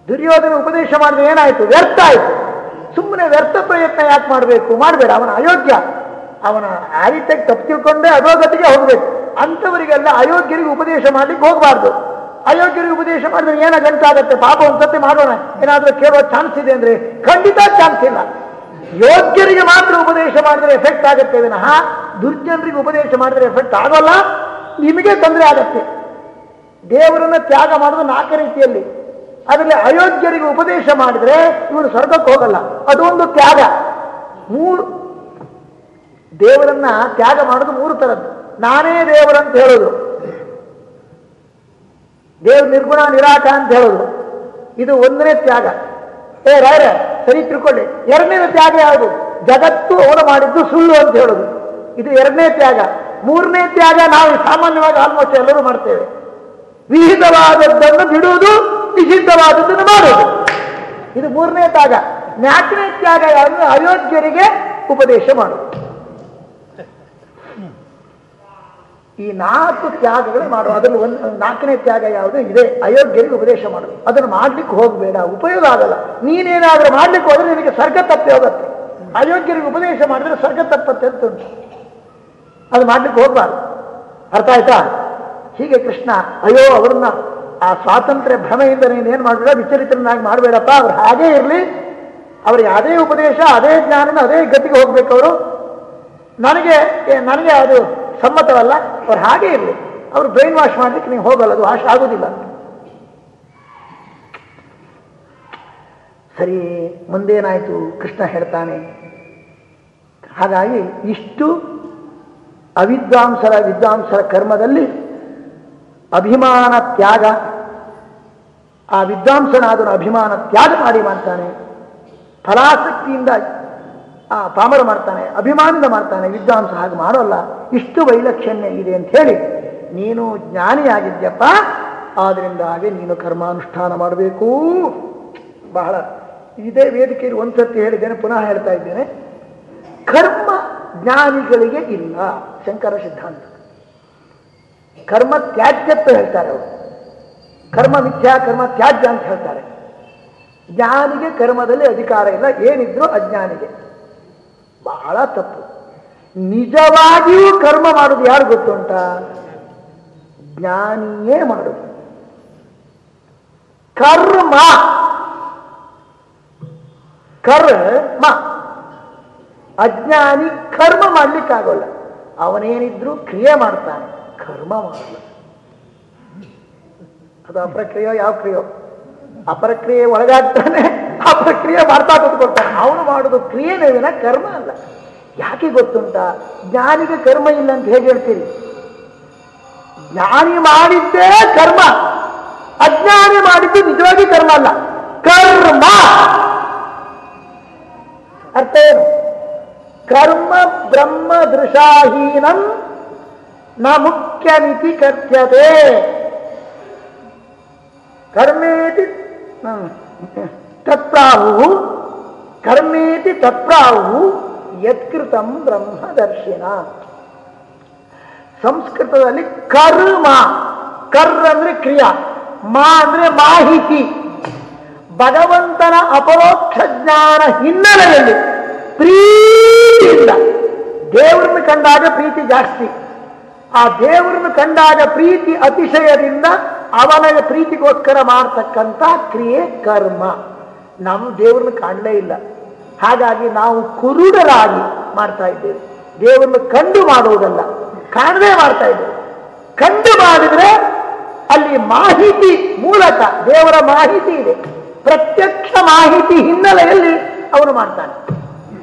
ದುರ್ಯೋಧನ ಉಪದೇಶ ಮಾಡಿದ್ರೆ ಏನಾಯ್ತು? ವ್ಯರ್ಥ ಆಯ್ತು. ಸುಮ್ಮನೆ ವ್ಯರ್ಥ ಪ್ರಯತ್ನ ಯಾಕೆ ಮಾಡಬೇಕು? ಮಾಡಬೇಡ. ಅವನ ಅಯೋಗ್ಯ. ಅವನ ಆ ರೀತಿಯಾಗಿ ತಪ್ಪು ತಿಳ್ಕೊಂಡೆ ಅಧೋಗತಿಗೆ ಹೋಗ್ಬೇಕು. ಅಂಥವರಿಗೆಲ್ಲ ಅಯೋಗ್ಯರಿಗೆ ಉಪದೇಶ ಮಾಡ್ಲಿಕ್ಕೆ ಹೋಗಬಾರ್ದು. ಅಯೋಗ್ಯರಿಗೆ ಉಪದೇಶ ಮಾಡಿದ್ರೆ ಏನ ಗಂಟಾಗತ್ತೆ ಪಾಪ ಒಂದ್ಸತಿ ಮಾಡೋಣ. ಏನಾದರೂ ಕೇಳೋ ಚಾನ್ಸ್ ಇದೆ ಅಂದ್ರೆ ಖಂಡಿತ ಚಾನ್ಸ್ ಇಲ್ಲ. ಯೋಗ್ಯರಿಗೆ ಮಾತ್ರ ಉಪದೇಶ ಮಾಡಿದ್ರೆ ಎಫೆಕ್ಟ್ ಆಗುತ್ತೆ ವಿನಃ ದುರ್ಜನರಿಗೆ ಉಪದೇಶ ಮಾಡಿದ್ರೆ ಎಫೆಕ್ಟ್ ಆಗೋಲ್ಲ. ನಿಮಗೆ ತೊಂದರೆ ಆಗತ್ತೆ. ದೇವರನ್ನ ತ್ಯಾಗ ಮಾಡೋದು ನಾಲ್ಕು ರೀತಿಯಲ್ಲಿ. ಅದರಲ್ಲಿ ಅಯೋಗ್ಯರಿಗೆ ಉಪದೇಶ ಮಾಡಿದ್ರೆ ಇವನು ಸ್ವರ್ಗಕ್ಕೆ ಹೋಗಲ್ಲ. ಅದೊಂದು ತ್ಯಾಗ. ಮೂರು ದೇವರನ್ನ ತ್ಯಾಗ ಮಾಡೋದು ಮೂರು ತರದ್ದು. ನಾನೇ ದೇವರಂತ ಹೇಳೋದು. ದೇವ್ರ ನಿರ್ಗುಣ ನಿರಾಟ ಅಂತ ಹೇಳೋದು. ಇದು ಒಂದನೇ ತ್ಯಾಗ. ಏ ರೇ ಸರಿ ತಿಳ್ಕೊಳ್ಳಿ. ಎರಡನೇ ತ್ಯಾಗ ಯಾವುದು? ಜಗತ್ತು ಅವನು ಮಾಡಿದ್ದು ಸುಳ್ಳು ಅಂತ ಹೇಳೋದು. ಇದು ಎರಡನೇ ತ್ಯಾಗ. ಮೂರನೇ ತ್ಯಾಗ ನಾವು ಸಾಮಾನ್ಯವಾಗಿ ಆಲ್ಮೋಸ್ಟ್ ಎಲ್ಲರೂ ಮಾಡ್ತೇವೆ. ವಿಹಿತವಾದದ್ದನ್ನು ಬಿಡುವುದು, ನಿಷಿದ್ಧವಾದದ್ದನ್ನು ಮಾಡುವುದು. ಇದು ಮೂರನೇ ತ್ಯಾಗ. ನಾಲ್ಕನೇ ತ್ಯಾಗ ಯಾವುದು? ಅಯೋಧ್ಯರಿಗೆ ಉಪದೇಶ ಮಾಡುವುದು. ಈ ನಾಲ್ಕು ತ್ಯಾಗಗಳು ಮಾಡುವ ಅದರಲ್ಲಿ ಒಂದು ನಾಲ್ಕನೇ ತ್ಯಾಗ ಯಾವುದು? ಇದೆ ಅಯೋಗ್ಯರಿಗೆ ಉಪದೇಶ ಮಾಡೋದು ಅದನ್ನು ಮಾಡ್ಲಿಕ್ಕೆ ಹೋಗಬೇಡ, ಉಪಯೋಗ ಆಗಲ್ಲ. ನೀನೇನಾದರೂ ಮಾಡ್ಲಿಕ್ಕೆ ಹೋದರೆ ನಿನಗೆ ಸ್ವರ್ಗ ತಪ್ಪೆ ಹೋಗುತ್ತೆ ಅಯೋಗ್ಯರಿಗೆ ಉಪದೇಶ ಮಾಡಿದ್ರೆ ಸ್ವರ್ಗ ತಪ್ಪತ್ತೆ ಅಂತ ಉಂಟು. ಅದು ಮಾಡ್ಲಿಕ್ಕೆ ಹೋಗಬಾರ್ದು. ಅರ್ಥ ಆಯ್ತಾ? ಹೀಗೆ ಕೃಷ್ಣ, ಅಯ್ಯೋ, ಅವ್ರನ್ನ ಆ ಸ್ವಾತಂತ್ರ್ಯ ಭ್ರಮೆಯಿಂದ ನೀನೇನು ಮಾಡಬೇಡ ವಿಚಲಿತರನ್ನಾಗಿ ಮಾಡಬೇಡಪ್ಪ. ಅವ್ರು ಹಾಗೇ ಇರಲಿ. ಅವ್ರಿಗೆ ಅದೇ ಉಪದೇಶ, ಅದೇ ಜ್ಞಾನನ, ಅದೇ ಗತಿಗೆ ಹೋಗ್ಬೇಕು ಅವರು. ನನಗೆ ನನಗೆ ಅದು ಸಮ್ಮತವಲ್ಲ, ಅವ್ರು ಹಾಗೆ ಇರಲಿ. ಅವ್ರು ಬ್ರೈನ್ ವಾಶ್ ಮಾಡ್ಲಿಕ್ಕೆ ನೀವು ಹೋಗಲ್ಲ, ಅದು ವಾಶ್ ಆಗೋದಿಲ್ಲ. ಸರಿ, ಮುಂದೇನಾಯ್ತು? ಕೃಷ್ಣ ಹೇಳ್ತಾನೆ. ಹಾಗಾಗಿ ಇಷ್ಟು ಅವಿದ್ವಾಂಸರ ವಿದ್ವಾಂಸರ ಕರ್ಮದಲ್ಲಿ ಅಭಿಮಾನ ತ್ಯಾಗ, ಆ ವಿದ್ವಾಂಸನಾದನು ಅಭಿಮಾನ ತ್ಯಾಗ ಮಾಡಿ ಮಾಡ್ತಾನೆ. ಫಲಾಸಕ್ತಿಯಿಂದ ಆ ಪಾಮರ ಮಾಡ್ತಾನೆ, ಅಭಿಮಾನದ ಮಾಡ್ತಾನೆ, ವಿದ್ವಾಂಸ ಹಾಗೆ ಮಾಡೋಲ್ಲ, ಇಷ್ಟು ವೈಲಕ್ಷಣ್ಯ ಇದೆ ಅಂತ ಹೇಳಿ, ನೀನು ಜ್ಞಾನಿಯಾಗಿದ್ಯಪ್ಪ, ಆದ್ರಿಂದಾಗಿ ನೀನು ಕರ್ಮಾನುಷ್ಠಾನ ಮಾಡಬೇಕು. ಬಹಳ ಇದೇ ವೇದಿಕೆಯಲ್ಲಿ ಒಂದ್ಸತಿ ಹೇಳಿದ್ದೇನೆ, ಪುನಃ ಹೇಳ್ತಾ ಇದ್ದೇನೆ. ಕರ್ಮ ಜ್ಞಾನಿಗಳಿಗೆ ಇಲ್ಲ, ಶಂಕರ ಸಿದ್ಧಾಂತ. ಕರ್ಮ ತ್ಯಾಜ್ಯತ್ವ ಹೇಳ್ತಾರೆ ಅವರು. ಕರ್ಮ ಮಿಥ್ಯಾ, ಕರ್ಮ ತ್ಯಾಜ್ಯ ಅಂತ ಹೇಳ್ತಾರೆ. ಜ್ಞಾನಿಗೆ ಕರ್ಮದಲ್ಲಿ ಅಧಿಕಾರ ಇಲ್ಲ, ಏನಿದ್ರು ಅಜ್ಞಾನಿಗೆ. ಬಹಳ ತಪ್ಪು. ನಿಜವಾಗಿಯೂ ಕರ್ಮ ಮಾಡೋದು ಯಾರು ಗೊತ್ತುಂಟ ಜ್ಞಾನಿಯೇ ಮಾಡೋದು ಕರ್ಮ. ಕರ್ಮ. ಅಜ್ಞಾನಿ ಕರ್ಮ ಮಾಡ್ಲಿಕ್ಕಾಗೋಲ್ಲ. ಅವನೇನಿದ್ರು ಕ್ರಿಯೆ ಮಾಡ್ತಾನೆ. ಕರ್ಮ ಮಾಡಲ್ಲ. ಅದು ಅಪ್ರಕ್ರಿಯೆ, ಯಾವ ಕ್ರಿಯೋ? ಅಪರಕ್ರಿಯೆ ಒಳಗಾಗ್ತಾನೆ. ಅಪರಕ್ರಿಯೆ ಮಾಡ್ತಾ ಕೂತ್ಕೊಳ್ತಾನೆ. ಅವನು ಮಾಡೋದು ಕ್ರಿಯೆನೇ ವಿನ ಕರ್ಮ ಅಲ್ಲ. ಯಾಕೆ ಗೊತ್ತುಂಟ? ಜ್ಞಾನಿಗೆ ಕರ್ಮ ಇಲ್ಲ ಅಂತ ಹೇಗೆ ಹೇಳ್ತೀರಿ? ಜ್ಞಾನಿ ಮಾಡಿದ್ದೇ ಕರ್ಮ. ಅಜ್ಞಾನಿ ಮಾಡಿದ್ದು ನಿಜವಾಗಿ ಕರ್ಮ ಅಲ್ಲ. ಕರ್ಮ. ಅರ್ಥ ಏನು? ಕರ್ಮ ಬ್ರಹ್ಮ ದೃಶಾಹೀನಂ ನ ಮುಖ್ಯಮಿತಿ ಕಥ್ಯತೆ ಕರ್ಮೇತಿ ಹ್ಮ್, ತತ್ರಾಹು ಕರ್ಮೇತಿ ತತ್ಪ್ರಾಹು ಯತ್ಕೃತಂ ಬ್ರಹ್ಮದರ್ಶಿನ. ಸಂಸ್ಕೃತದಲ್ಲಿ ಕರ್ಮ ಕರ್ ಅಂದ್ರೆ ಕ್ರಿಯಾ ಮಾ ಅಂದ್ರೆ ಮಾಹಿತಿ. ಭಗವಂತನ ಅಪರೋಕ್ಷ ಜ್ಞಾನ ಹಿನ್ನೆಲೆಯಲ್ಲಿ ಪ್ರೀತಿಯಿಂದ ದೇವರನ್ನು ಕಂಡಾಗ ಪ್ರೀತಿ ಜಾಸ್ತಿ. ಆ ದೇವರನ್ನು ಕಂಡಾಗ ಪ್ರೀತಿ ಅತಿಶಯದಿಂದ ಅವನ ಪ್ರೀತಿಗೋಸ್ಕರ ಮಾಡ್ತಕ್ಕಂಥ ಕ್ರಿಯೆ ಕರ್ಮ. ನಾವು ದೇವರನ್ನ ಕಾಣಲೇ ಇಲ್ಲ. ಹಾಗಾಗಿ ನಾವು ಕುರುಡರಾಗಿ ಮಾಡ್ತಾ ಇದ್ದೇವೆ. ದೇವರನ್ನು ಕಂಡು ಮಾಡುವುದಲ್ಲ, ಕಾಣದೇ ಮಾಡ್ತಾ ಇದ್ದೇವೆ. ಕಂಡು ಮಾಡಿದ್ರೆ ಅಲ್ಲಿ ಮಾಹಿತಿ ಮೂಲಕ, ದೇವರ ಮಾಹಿತಿ ಇದೆ. ಪ್ರತ್ಯಕ್ಷ ಮಾಹಿತಿ ಹಿನ್ನೆಲೆಯಲ್ಲಿ ಅವನು ಮಾಡ್ತಾನೆ.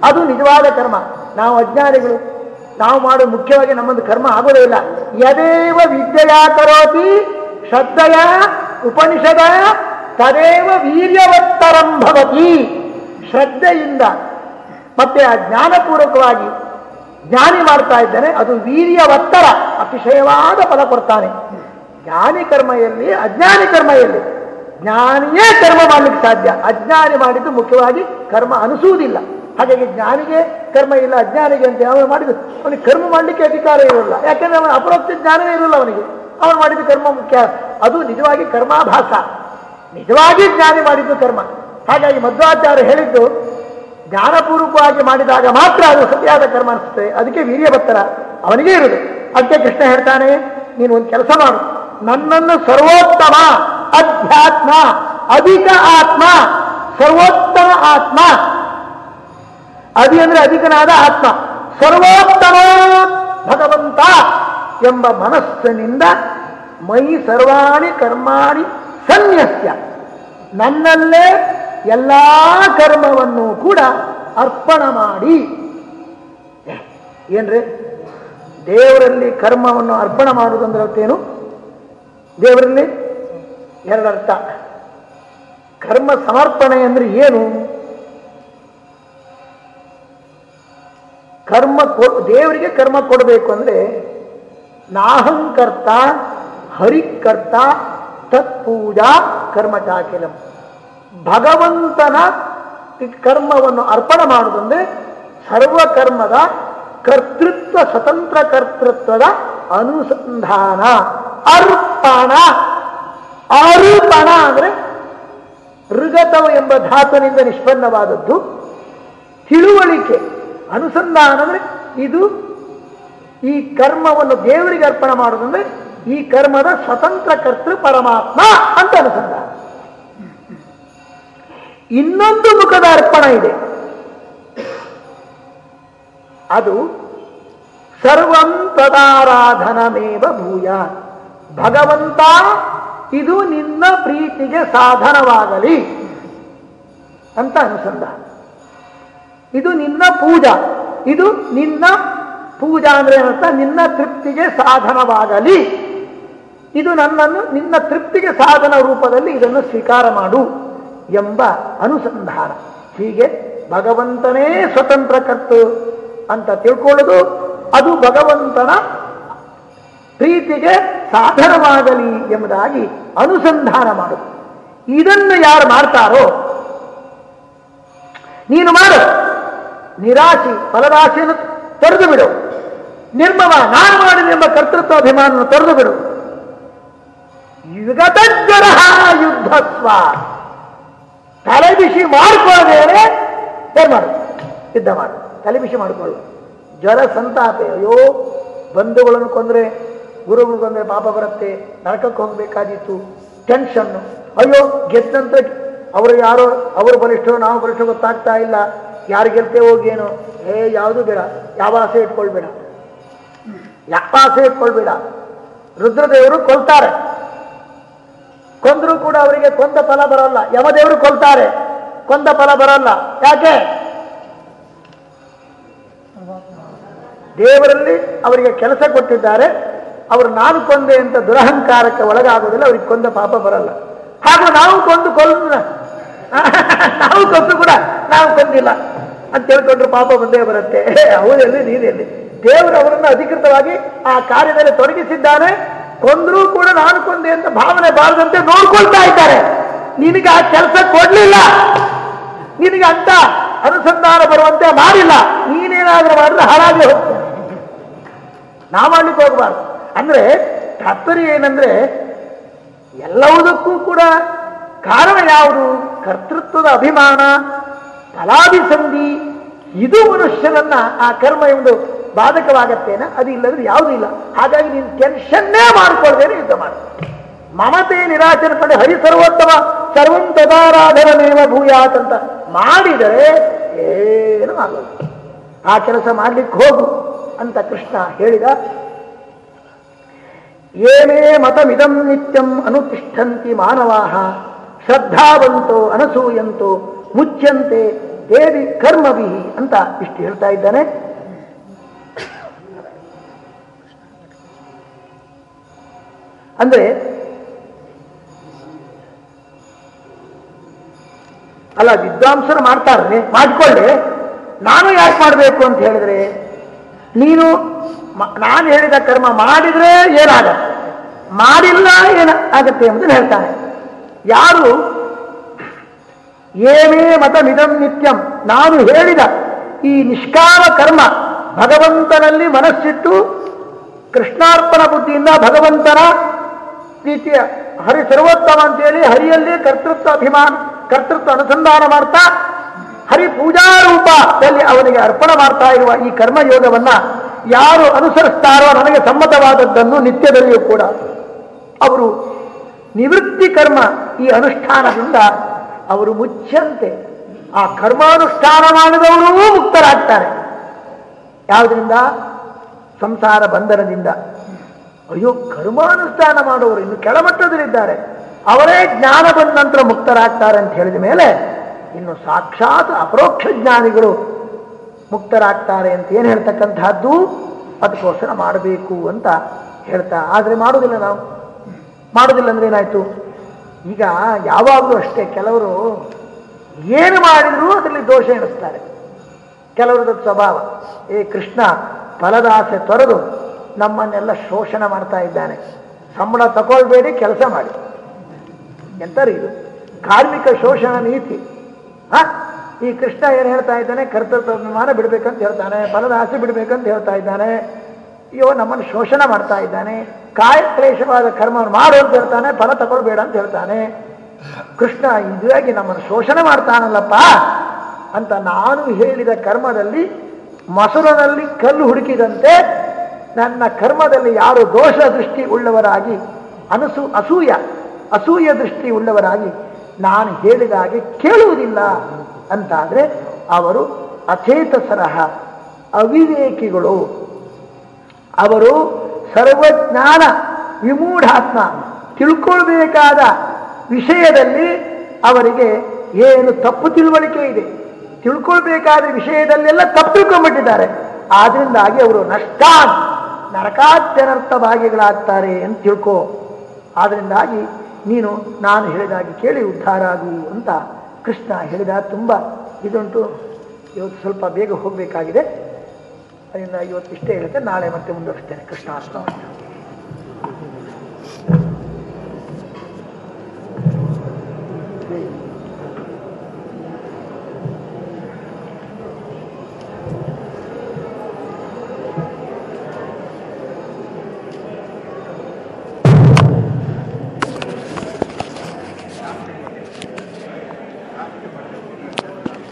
ಅದು ನಿಜವಾದ ಕರ್ಮ. ನಾವು ಅಜ್ಞಾನಿಗಳು, ನಾವು ಮಾಡೋ ಮುಖ್ಯವಾಗಿ ನಮ್ಮೊಂದು ಕರ್ಮ ಆಗೋದೇ ಇಲ್ಲ. ಯದೇವ ವಿದ್ಯೆಯ ಕರೋತಿ ಶ್ರದ್ಧೆಯ ಉಪನಿಷದ ತದೇವ ವೀರ್ಯವತ್ತರಂಭವತಿ ಶ್ರದ್ಧೆಯಿಂದ ಮತ್ತೆ ಆ ಜ್ಞಾನಪೂರ್ವಕವಾಗಿ ಜ್ಞಾನಿ ಮಾಡ್ತಾ ಇದ್ದಾನೆ, ಅದು ವೀರ್ಯವತ್ತರ, ಅತಿಶಯವಾದ ಫಲ ಕೊಡ್ತಾನೆ. ಜ್ಞಾನಿ ಕರ್ಮೆಯಲ್ಲಿ, ಅಜ್ಞಾನಿ ಕರ್ಮೆಯಲ್ಲಿ, ಜ್ಞಾನಿಯೇ ಕರ್ಮ ಮಾಡಲಿಕ್ಕೆ ಸಾಧ್ಯ. ಅಜ್ಞಾನಿ ಮಾಡಿದ್ದು ಮುಖ್ಯವಾಗಿ ಕರ್ಮ ಅನಿಸುವುದಿಲ್ಲ. ಹಾಗಾಗಿ ಜ್ಞಾನಿಗೆ ಕರ್ಮ ಇಲ್ಲ, ಅಜ್ಞಾನಿಗೆ ಅಂತ ಅವನು ಮಾಡಿದ್ದು, ಅವನಿಗೆ ಕರ್ಮ ಮಾಡಲಿಕ್ಕೆ ಅಧಿಕಾರ ಇರೋಲ್ಲ ಯಾಕೆಂದ್ರೆ ಅವನ ಅಪರೋಕ್ಷ ಜ್ಞಾನವೇ ಇರಲಿಲ್ಲ ಅವನಿಗೆ. ಅವನು ಮಾಡಿದ್ದು ಕರ್ಮ ಮುಖ್ಯ. ಅದು ನಿಜವಾಗಿ ಕರ್ಮಾಭಾಸ. ನಿಜವಾಗಿ ಜ್ಞಾನಿ ಮಾಡಿದ್ದು ಕರ್ಮ ಹಾಗಾಗಿ ಮಧ್ವಾಚಾರ್ಯ ಹೇಳಿದ್ದು, ಜ್ಞಾನಪೂರ್ವಕವಾಗಿ ಮಾಡಿದಾಗ ಮಾತ್ರ ಅದು ಸರಿಯಾದ ಕರ್ಮ ಅನಿಸುತ್ತೆ ಅದಕ್ಕೆ ವೀರ್ಯಭತ್ತರ ಅವನಿಗೆ ಇರುವುದು ಅದಕ್ಕೆ ಕೃಷ್ಣ ಹೇಳ್ತಾನೆ, ನೀನು ಒಂದು ಕೆಲಸ ಮಾಡು. ನನ್ನನ್ನು ಸರ್ವೋತ್ತಮ ಅಧ್ಯಾತ್ಮ, ಅಧಿಕ ಆತ್ಮ, ಸರ್ವೋತ್ತಮ ಆತ್ಮ. ಅದಿ ಅಂದ್ರೆ ಅಧಿಕನಾದ ಆತ್ಮ. ಸರ್ವೋತ್ತಮ ಭಗವಂತ ಎಂಬ ಮನಸ್ಸಿನಿಂದ ಮೈ ಸರ್ವಾಣಿ ಕರ್ಮಾಣಿ ಸನ್ಯಸ್ಯ. ನನ್ನಲ್ಲೇ ಎಲ್ಲ ಕರ್ಮವನ್ನು ಕೂಡ ಅರ್ಪಣ ಮಾಡಿ. ಏನ್ರಿ? ದೇವರಲ್ಲಿ ಕರ್ಮವನ್ನು ಅರ್ಪಣ ಮಾಡುವುದಂದ್ರೆ ಅರ್ಥೇನು? ದೇವರಲ್ಲಿ ಎರಡರ್ಥ ಕರ್ಮ ಸಮರ್ಪಣೆ ಅಂದ್ರೆ ಏನು? ಕರ್ಮ ದೇವರಿಗೆ ಕರ್ಮ ಕೊಡಬೇಕು ಅಂದ್ರೆ ನಾಹಂಕರ್ತ, ಹರಿಕರ್ತ ತತ್ಪೂಜಾ ಕರ್ಮ ಚಾಕಿಲಂ ಭಗವಂತನ ಕರ್ಮವನ್ನು ಅರ್ಪಣೆ ಮಾಡುವುದಂದ್ರೆ ಸರ್ವಕರ್ಮದ ಕರ್ತೃತ್ವ, ಸ್ವತಂತ್ರ ಕರ್ತೃತ್ವದ ಅನುಸಂಧಾನ. ಅರ್ಪಣ. ಅರ್ಪಣ ಅಂದ್ರೆ ಋಗತವ ಎಂಬ ಧಾತುವಿನಿಂದ ನಿಷ್ಪನ್ನವಾದದ್ದು. ತಿಳುವಳಿಕೆ, ಅನುಸಂಧಾನ ಅಂದ್ರೆ ಇದು ಈ ಕರ್ಮವನ್ನು ದೇವರಿಗೆ ಅರ್ಪಣೆ ಮಾಡುವುದಂದ್ರೆ ಈ ಕರ್ಮದ ಸ್ವತಂತ್ರ ಕರ್ತೃ ಪರಮಾತ್ಮ ಅಂತ ಅನುಸಂಧ ಇನ್ನೊಂದು ಮುಖದ ಅರ್ಪಣ ಇದೆ. ಅದು ಸರ್ವಂ ತದಾರಾಧನಮೇವ ಭೂಯ. ಭಗವಂತ, ಇದು ನಿನ್ನ ಪ್ರೀತಿಗೆ ಸಾಧನವಾಗಲಿ ಅಂತ ಅನುಸಂಧ ಇದು ನಿನ್ನ ಪೂಜಾ. ಇದು ನಿನ್ನ ಪೂಜಾ ಅಂದ್ರೆ ಏನಂತ ನಿನ್ನ ತೃಪ್ತಿಗೆ ಸಾಧನವಾಗಲಿ. ಇದು ನನ್ನನ್ನು, ನಿನ್ನ ತೃಪ್ತಿಗೆ ಸಾಧನ ರೂಪದಲ್ಲಿ ಇದನ್ನು ಸ್ವೀಕಾರ ಮಾಡು ಎಂಬ ಅನುಸಂಧಾನ. ಹೀಗೆ ಭಗವಂತನೇ ಸ್ವತಂತ್ರ ಕರ್ತು ಅಂತ ತಿಳ್ಕೊಳ್ಳೋದು, ಅದು ಭಗವಂತನ ಪ್ರೀತಿಗೆ ಸಾಧನವಾಗಲಿ ಎಂಬುದಾಗಿ ಅನುಸಂಧಾನ ಮಾಡು. ಇದನ್ನು ಯಾರು ಮಾಡ್ತಾರೋ, ನೀನು ಮಾಡು. ನಿರಾಶಿ ಫಲರಾಶಿಯನ್ನು ತೊರೆದು ಬಿಡು. ನಿರ್ಮವ ನಾನು ಮಾಡಿದೆಂಬ ಕರ್ತೃತ್ವ ಅಭಿಮಾನವನ್ನು ತೊರೆದು ಬಿಡು. ಯುಗತಜ್ವರ ಯುದ್ಧತ್ವ ತಲೆ ಬಿಸಿ ಮಾಡಿಕೊಳ್ಳದೇನೆ ಏನ್ ಮಾಡು ಯುದ್ಧ ಮಾಡು. ತಲೆ ಬಿಸಿ ಮಾಡಿಕೊಳ್ಳು. ಜ್ವರ ಸಂತಾಪ, ಅಯ್ಯೋ, ಬಂಧುಗಳನ್ನು ಕೊಂದ್ರೆ, ಗುರುಗಳು ಕೊಂದ್ರೆ ಪಾಪ ಬರುತ್ತೆ, ನರಕಕ್ಕೆ ಹೋಗ್ಬೇಕಾದೀತು ಟೆನ್ಷನ್ನು ಅಯ್ಯೋ, ಗೆದ್ದಂತ ಅವರು ಯಾರೋ, ಅವರು ಬಲಿಷ್ಠರು, ನಾವು ಬಲಿಷ್ಠ ಗೊತ್ತಾಗ್ತಾ ಇಲ್ಲ. ಯಾರು ಗೆಲ್ತೇ ಹೋಗಿ ಏನು ಏ, ಯಾವುದು ಬೇಡ. ಯಾವ ಆಸೆ ಇಟ್ಕೊಳ್ಬೇಡ. ಯಾವ ಆಸೆ ಇಟ್ಕೊಳ್ಬೇಡ? ರುದ್ರದೇವರು ಕೊಲ್ತಾರೆ. ಕೊಂದ್ರು ಕೂಡ ಅವರಿಗೆ ಕೊಂದ ಫಲ ಬರಲ್ಲ. ಯಮದೇವರು ಕೊಲ್ತಾರೆ. ಕೊಂದ ಫಲ ಬರಲ್ಲ. ಯಾಕೆ? ದೇವರಲ್ಲಿ ಅವರಿಗೆ ಕೆಲಸ ಕೊಟ್ಟಿದ್ದಾರೆ. ಅವರು ನಾನು ಕೊಂದೆ ಅಂತ ದುರಹಂಕಾರಕ್ಕೆ ಒಳಗಾಗೋದಿಲ್ಲ, ಅವ್ರಿಗೆ ಕೊಂದ ಪಾಪ ಬರಲ್ಲ. ಹಾಗೂ ನಾವು ಕೊಂದು ಕೊಲ್ ನಾವು ಕೊಂದು ಕೂಡ ನಾವು ಕೊಂದಿಲ್ಲ. ಅಂತ ಹೇಳ್ಕೊಂಡ್ರು ಪಾಪ ಬಂದೇ ಬರುತ್ತೆ. ಹೌದಲ್ಲಿ ನೀನೆಲ್ಲಿ? ದೇವರು ಅವರನ್ನು ಅಧಿಕೃತವಾಗಿ ಆ ಕಾರ್ಯದಲ್ಲಿ ತೊಡಗಿಸಿದ್ದಾನೆ. ಕೊಂದ್ರೂ ಕೂಡ ನಾನು ಕೊಂದೆ ಅಂತ ಭಾವನೆ ಬಾರದಂತೆ ನೋಡ್ಕೊಳ್ತಾ ಇದ್ದಾರೆ. ನಿನಗೆ ಆ ಕೆಲಸ ಕೊಡ್ಲಿಲ್ಲ. ನಿನಗೆ ಅಂತ ಅನುಸಂಧಾನ ಬರುವಂತೆ ಮಾಡಿಲ್ಲ. ನೀನೇನಾದ್ರೂ ಮಾಡಿದ್ರೆ ಹಾಳಾಗಿ ಹೋಗ್ತದೆ. ನಾ ಮಾಡ್ಲಿಕ್ಕೆ ಹೋಗ್ಬಾರ್ದು. ಅಂದ್ರೆ ತಾತ್ಪರ್ಯ ಏನಂದ್ರೆ ಎಲ್ಲವುದಕ್ಕೂ ಕೂಡ ಕಾರಣ ಯಾವುದು? ಕರ್ತೃತ್ವದ ಅಭಿಮಾನ, ಫಲಾಭಿಸಂಧಿ. ಇದು ಮನುಷ್ಯನನ್ನ ಆ ಕರ್ಮ ಎಂದು ಬಾಧಕವಾಗತ್ತೇನ? ಅದು ಇಲ್ಲದ್ರೆ ಯಾವುದೂ ಇಲ್ಲ. ಹಾಗಾಗಿ ನೀನು ಟೆನ್ಷನ್ನೇ ಮಾಡ್ಕೊಳ್ದೇನೆ ಯುದ್ಧ ಮಾಡು. ಮಮತೆ ನಿರಾಶನ ಪಡೆ ಹರಿ ಸರ್ವೋತ್ತಮ, ಸರ್ವಂ ತದಾರಾಧನಮೇವ ಭೂಯಾತ್ ಅಂತ ಮಾಡಿದರೆ ಏನು ಆಗಲ್ಲ. ಆ ಕೆಲಸ ಮಾಡಲಿಕ್ಕೆ ಹೋಗು ಅಂತ ಕೃಷ್ಣ ಹೇಳಿದ. ಏನೇ ಮತಮಿದಂ ನಿತ್ಯಂ ಅನುತಿಷ್ಠಂತಿ ಮಾನವಾಹ, ಶ್ರದ್ಧಾವಂತೋ ಅನಸೂಯಂತೋ ಮುಚ್ಚಂತೆ ದೇವಿ ಕರ್ಮವಿಹಿ ಅಂತ ಇಷ್ಟು ಹೇಳ್ತಾ ಇದ್ದಾನೆ. ಅಂದ್ರೆ ಅಲ್ಲ, ವಿದ್ವಾಂಸರು ಮಾಡ್ತಾರೆ ಮಾಡಿಕೊಳ್ಳಿ. ನಾನು ಯಾಕೆ ಮಾಡಬೇಕು ಅಂತ ಹೇಳಿದ್ರೆ, ನೀನು ನಾನು ಹೇಳಿದ ಕರ್ಮ ಮಾಡಿದ್ರೆ ಏನಾಗತ್ತೆ? ಮಾಡಿಲ್ಲ ಏನ ಆಗತ್ತೆ ಎಂಬುದನ್ನು ಹೇಳ್ತಾನೆ. ಯಾರು ಏನೇ ಮತಮಿದಂ ನಿತ್ಯಂ, ನಾನು ಹೇಳಿದ ಈ ನಿಷ್ಕಾಮ ಕರ್ಮ ಭಗವಂತನಲ್ಲಿ ಮನಸ್ಸಿಟ್ಟು ಕೃಷ್ಣಾರ್ಪಣ ಬುದ್ಧಿಯಿಂದ ಭಗವಂತನ ರೀತಿಯ ಹರಿ ಸರ್ವೋತ್ತಮ ಅಂತೇಳಿ ಹರಿಯಲ್ಲಿ ಕರ್ತೃತ್ವ ಅಭಿಮಾನ, ಕರ್ತೃತ್ವ ಅನುಸಂಧಾನ ಮಾಡ್ತಾ, ಹರಿ ಪೂಜಾರೂಪದಲ್ಲಿ ಅವನಿಗೆ ಅರ್ಪಣೆ ಮಾಡ್ತಾ ಇರುವ ಈ ಕರ್ಮಯೋಗವನ್ನ ಯಾರು ಅನುಸರಿಸ್ತಾರೋ ನನಗೆ ಸಮ್ಮತವಾದದ್ದನ್ನು ನಿತ್ಯದಲ್ಲಿಯೂ ಕೂಡ. ಅವರು ನಿವೃತ್ತಿ ಕರ್ಮ ಈ ಅನುಷ್ಠಾನದಿಂದ ಅವರು ಮುಚ್ಚಂತೆ. ಆ ಕರ್ಮಾನುಷ್ಠಾನ ಮಾಡಿದವರೂ ಮುಕ್ತರಾಗ್ತಾರೆ. ಯಾವುದರಿಂದ? ಸಂಸಾರ ಬಂಧನದಿಂದ. ಅಯ್ಯೋ ಕರ್ಮಾನುಷ್ಠಾನ ಮಾಡುವವರು ಇನ್ನು ಕೆಳಮಟ್ಟದಲ್ಲಿದ್ದಾರೆ ಅವರೇ ಜ್ಞಾನ ಬಂದ ನಂತರ ಮುಕ್ತರಾಗ್ತಾರೆ ಅಂತ ಹೇಳಿದ ಮೇಲೆ ಇನ್ನು ಸಾಕ್ಷಾತ್ ಅಪರೋಕ್ಷ ಜ್ಞಾನಿಗಳು ಮುಕ್ತರಾಗ್ತಾರೆ ಅಂತ ಏನು ಹೇಳ್ತಕ್ಕಂತಹದ್ದು ಅದಕ್ಕೋಸ್ಕರ ಮಾಡಬೇಕು ಅಂತ ಹೇಳ್ತಾ, ಆದರೆ ಮಾಡೋದಿಲ್ಲ ನಾವು. ಮಾಡೋದಿಲ್ಲ ಅಂದ್ರೆ ಏನಾಯ್ತು? ಈಗ ಯಾವಾಗಲೂ ಅಷ್ಟೇ ಕೆಲವರು ಏನು ಮಾಡಿದರೂ ಅದರಲ್ಲಿ ದೋಷ ಎಣಿಸ್ತಾರೆ. ಕೆಲವರದ್ದು ಸ್ವಭಾವ, ಏ ಕೃಷ್ಣ, ಫಲದಾಸೆ ತೊರೆದು ನಮ್ಮನ್ನೆಲ್ಲ ಶೋಷಣೆ ಮಾಡ್ತಾ ಇದ್ದಾನೆ. ಸಂಬಳ ತಗೊಳ್ಬೇಡಿ, ಕೆಲಸ ಮಾಡಿ. ಎಂತಾರೆ ಇದು? ಕಾರ್ಮಿಕ ಶೋಷಣ ನೀತಿ. ಹಾ? ಈ ಕೃಷ್ಣ ಏನು ಹೇಳ್ತಾ ಇದ್ದಾನೆ? ಕರ್ತೃತ್ವ ಅಭಿಮಾನ ಬಿಡ್ಬೇಕಂತ ಹೇಳ್ತಾನೆ, ಫಲದ ಆಸೆ ಬಿಡ್ಬೇಕಂತ ಹೇಳ್ತಾ ಇದ್ದಾನೆ. ಅಯ್ಯೋ, ನಮ್ಮನ್ನು ಶೋಷಣೆ ಮಾಡ್ತಾ ಇದ್ದಾನೆ. ಕಾಯಕ್ಲೇಶವಾದ ಕರ್ಮವನ್ನು ಮಾಡು ಅಂತ ಹೇಳ್ತಾನೆ, ಫಲ ತಗೊಳ್ಬೇಡ ಅಂತ ಹೇಳ್ತಾನೆ. ಕೃಷ್ಣ ಇದಾಗಿ ನಮ್ಮನ್ನು ಶೋಷಣೆ ಮಾಡ್ತಾನಲ್ಲಪ್ಪ ಅಂತ ನಾನು ಹೇಳಿದ ಕರ್ಮದಲ್ಲಿ ಮೊಸರನಲ್ಲಿ ಕಲ್ಲು ಹುಡುಕಿದಂತೆ ನನ್ನ ಕರ್ಮದಲ್ಲಿ ಯಾರು ದೋಷ ದೃಷ್ಟಿ ಉಳ್ಳವರಾಗಿ, ಅನಸು ಅಸೂಯ ಅಸೂಯ ದೃಷ್ಟಿ ಉಳ್ಳವರಾಗಿ ನಾನು ಹೇಳಿದ ಹಾಗೆ ಕೇಳುವುದಿಲ್ಲ ಅಂತಾದರೆ ಅವರು ಅಚೇತಸರಹ, ಅವಿವೇಕಿಗಳು. ಅವರು ಸರ್ವಜ್ಞಾನ ವಿಮೂಢಾತ್ಮ, ತಿಳ್ಕೊಳ್ಬೇಕಾದ ವಿಷಯದಲ್ಲಿ ಅವರಿಗೆ ಏನು ತಪ್ಪು ತಿಳುವಳಿಕೆ ಇದೆ. ತಿಳ್ಕೊಳ್ಬೇಕಾದ ವಿಷಯದಲ್ಲೆಲ್ಲ ತಪ್ಪಿಕೊಂಡ್ಬಿಟ್ಟಿದ್ದಾರೆ ಆದ್ರಿಂದಾಗಿ ಅವರು ನಷ್ಟ ನರಕಾತ್ಯನರ್ಥ ಭಾಗಿಗಳಾಗ್ತಾರೆ ಅಂತ ತಿಳ್ಕೋ. ಆದ್ದರಿಂದಾಗಿ ನೀನು ನಾನು ಹೇಳಿದಾಗಿ ಕೇಳಿ ಉದ್ಧಾರ ಆಗು ಅಂತ ಕೃಷ್ಣ ಹೇಳಿದ ತುಂಬ. ಇದುಂಟು ಇವತ್ತು ಸ್ವಲ್ಪ ಬೇಗ ಹೋಗಬೇಕಾಗಿದೆ. ಅದರಿಂದ ಇವತ್ತು ಇಷ್ಟೇ ಹೇಳುತ್ತೆ ನಾಳೆ ಮತ್ತೆ ಮುಂದುವರಿಸ್ತೇನೆ. ಕೃಷ್ಣ ಅರ್ಥ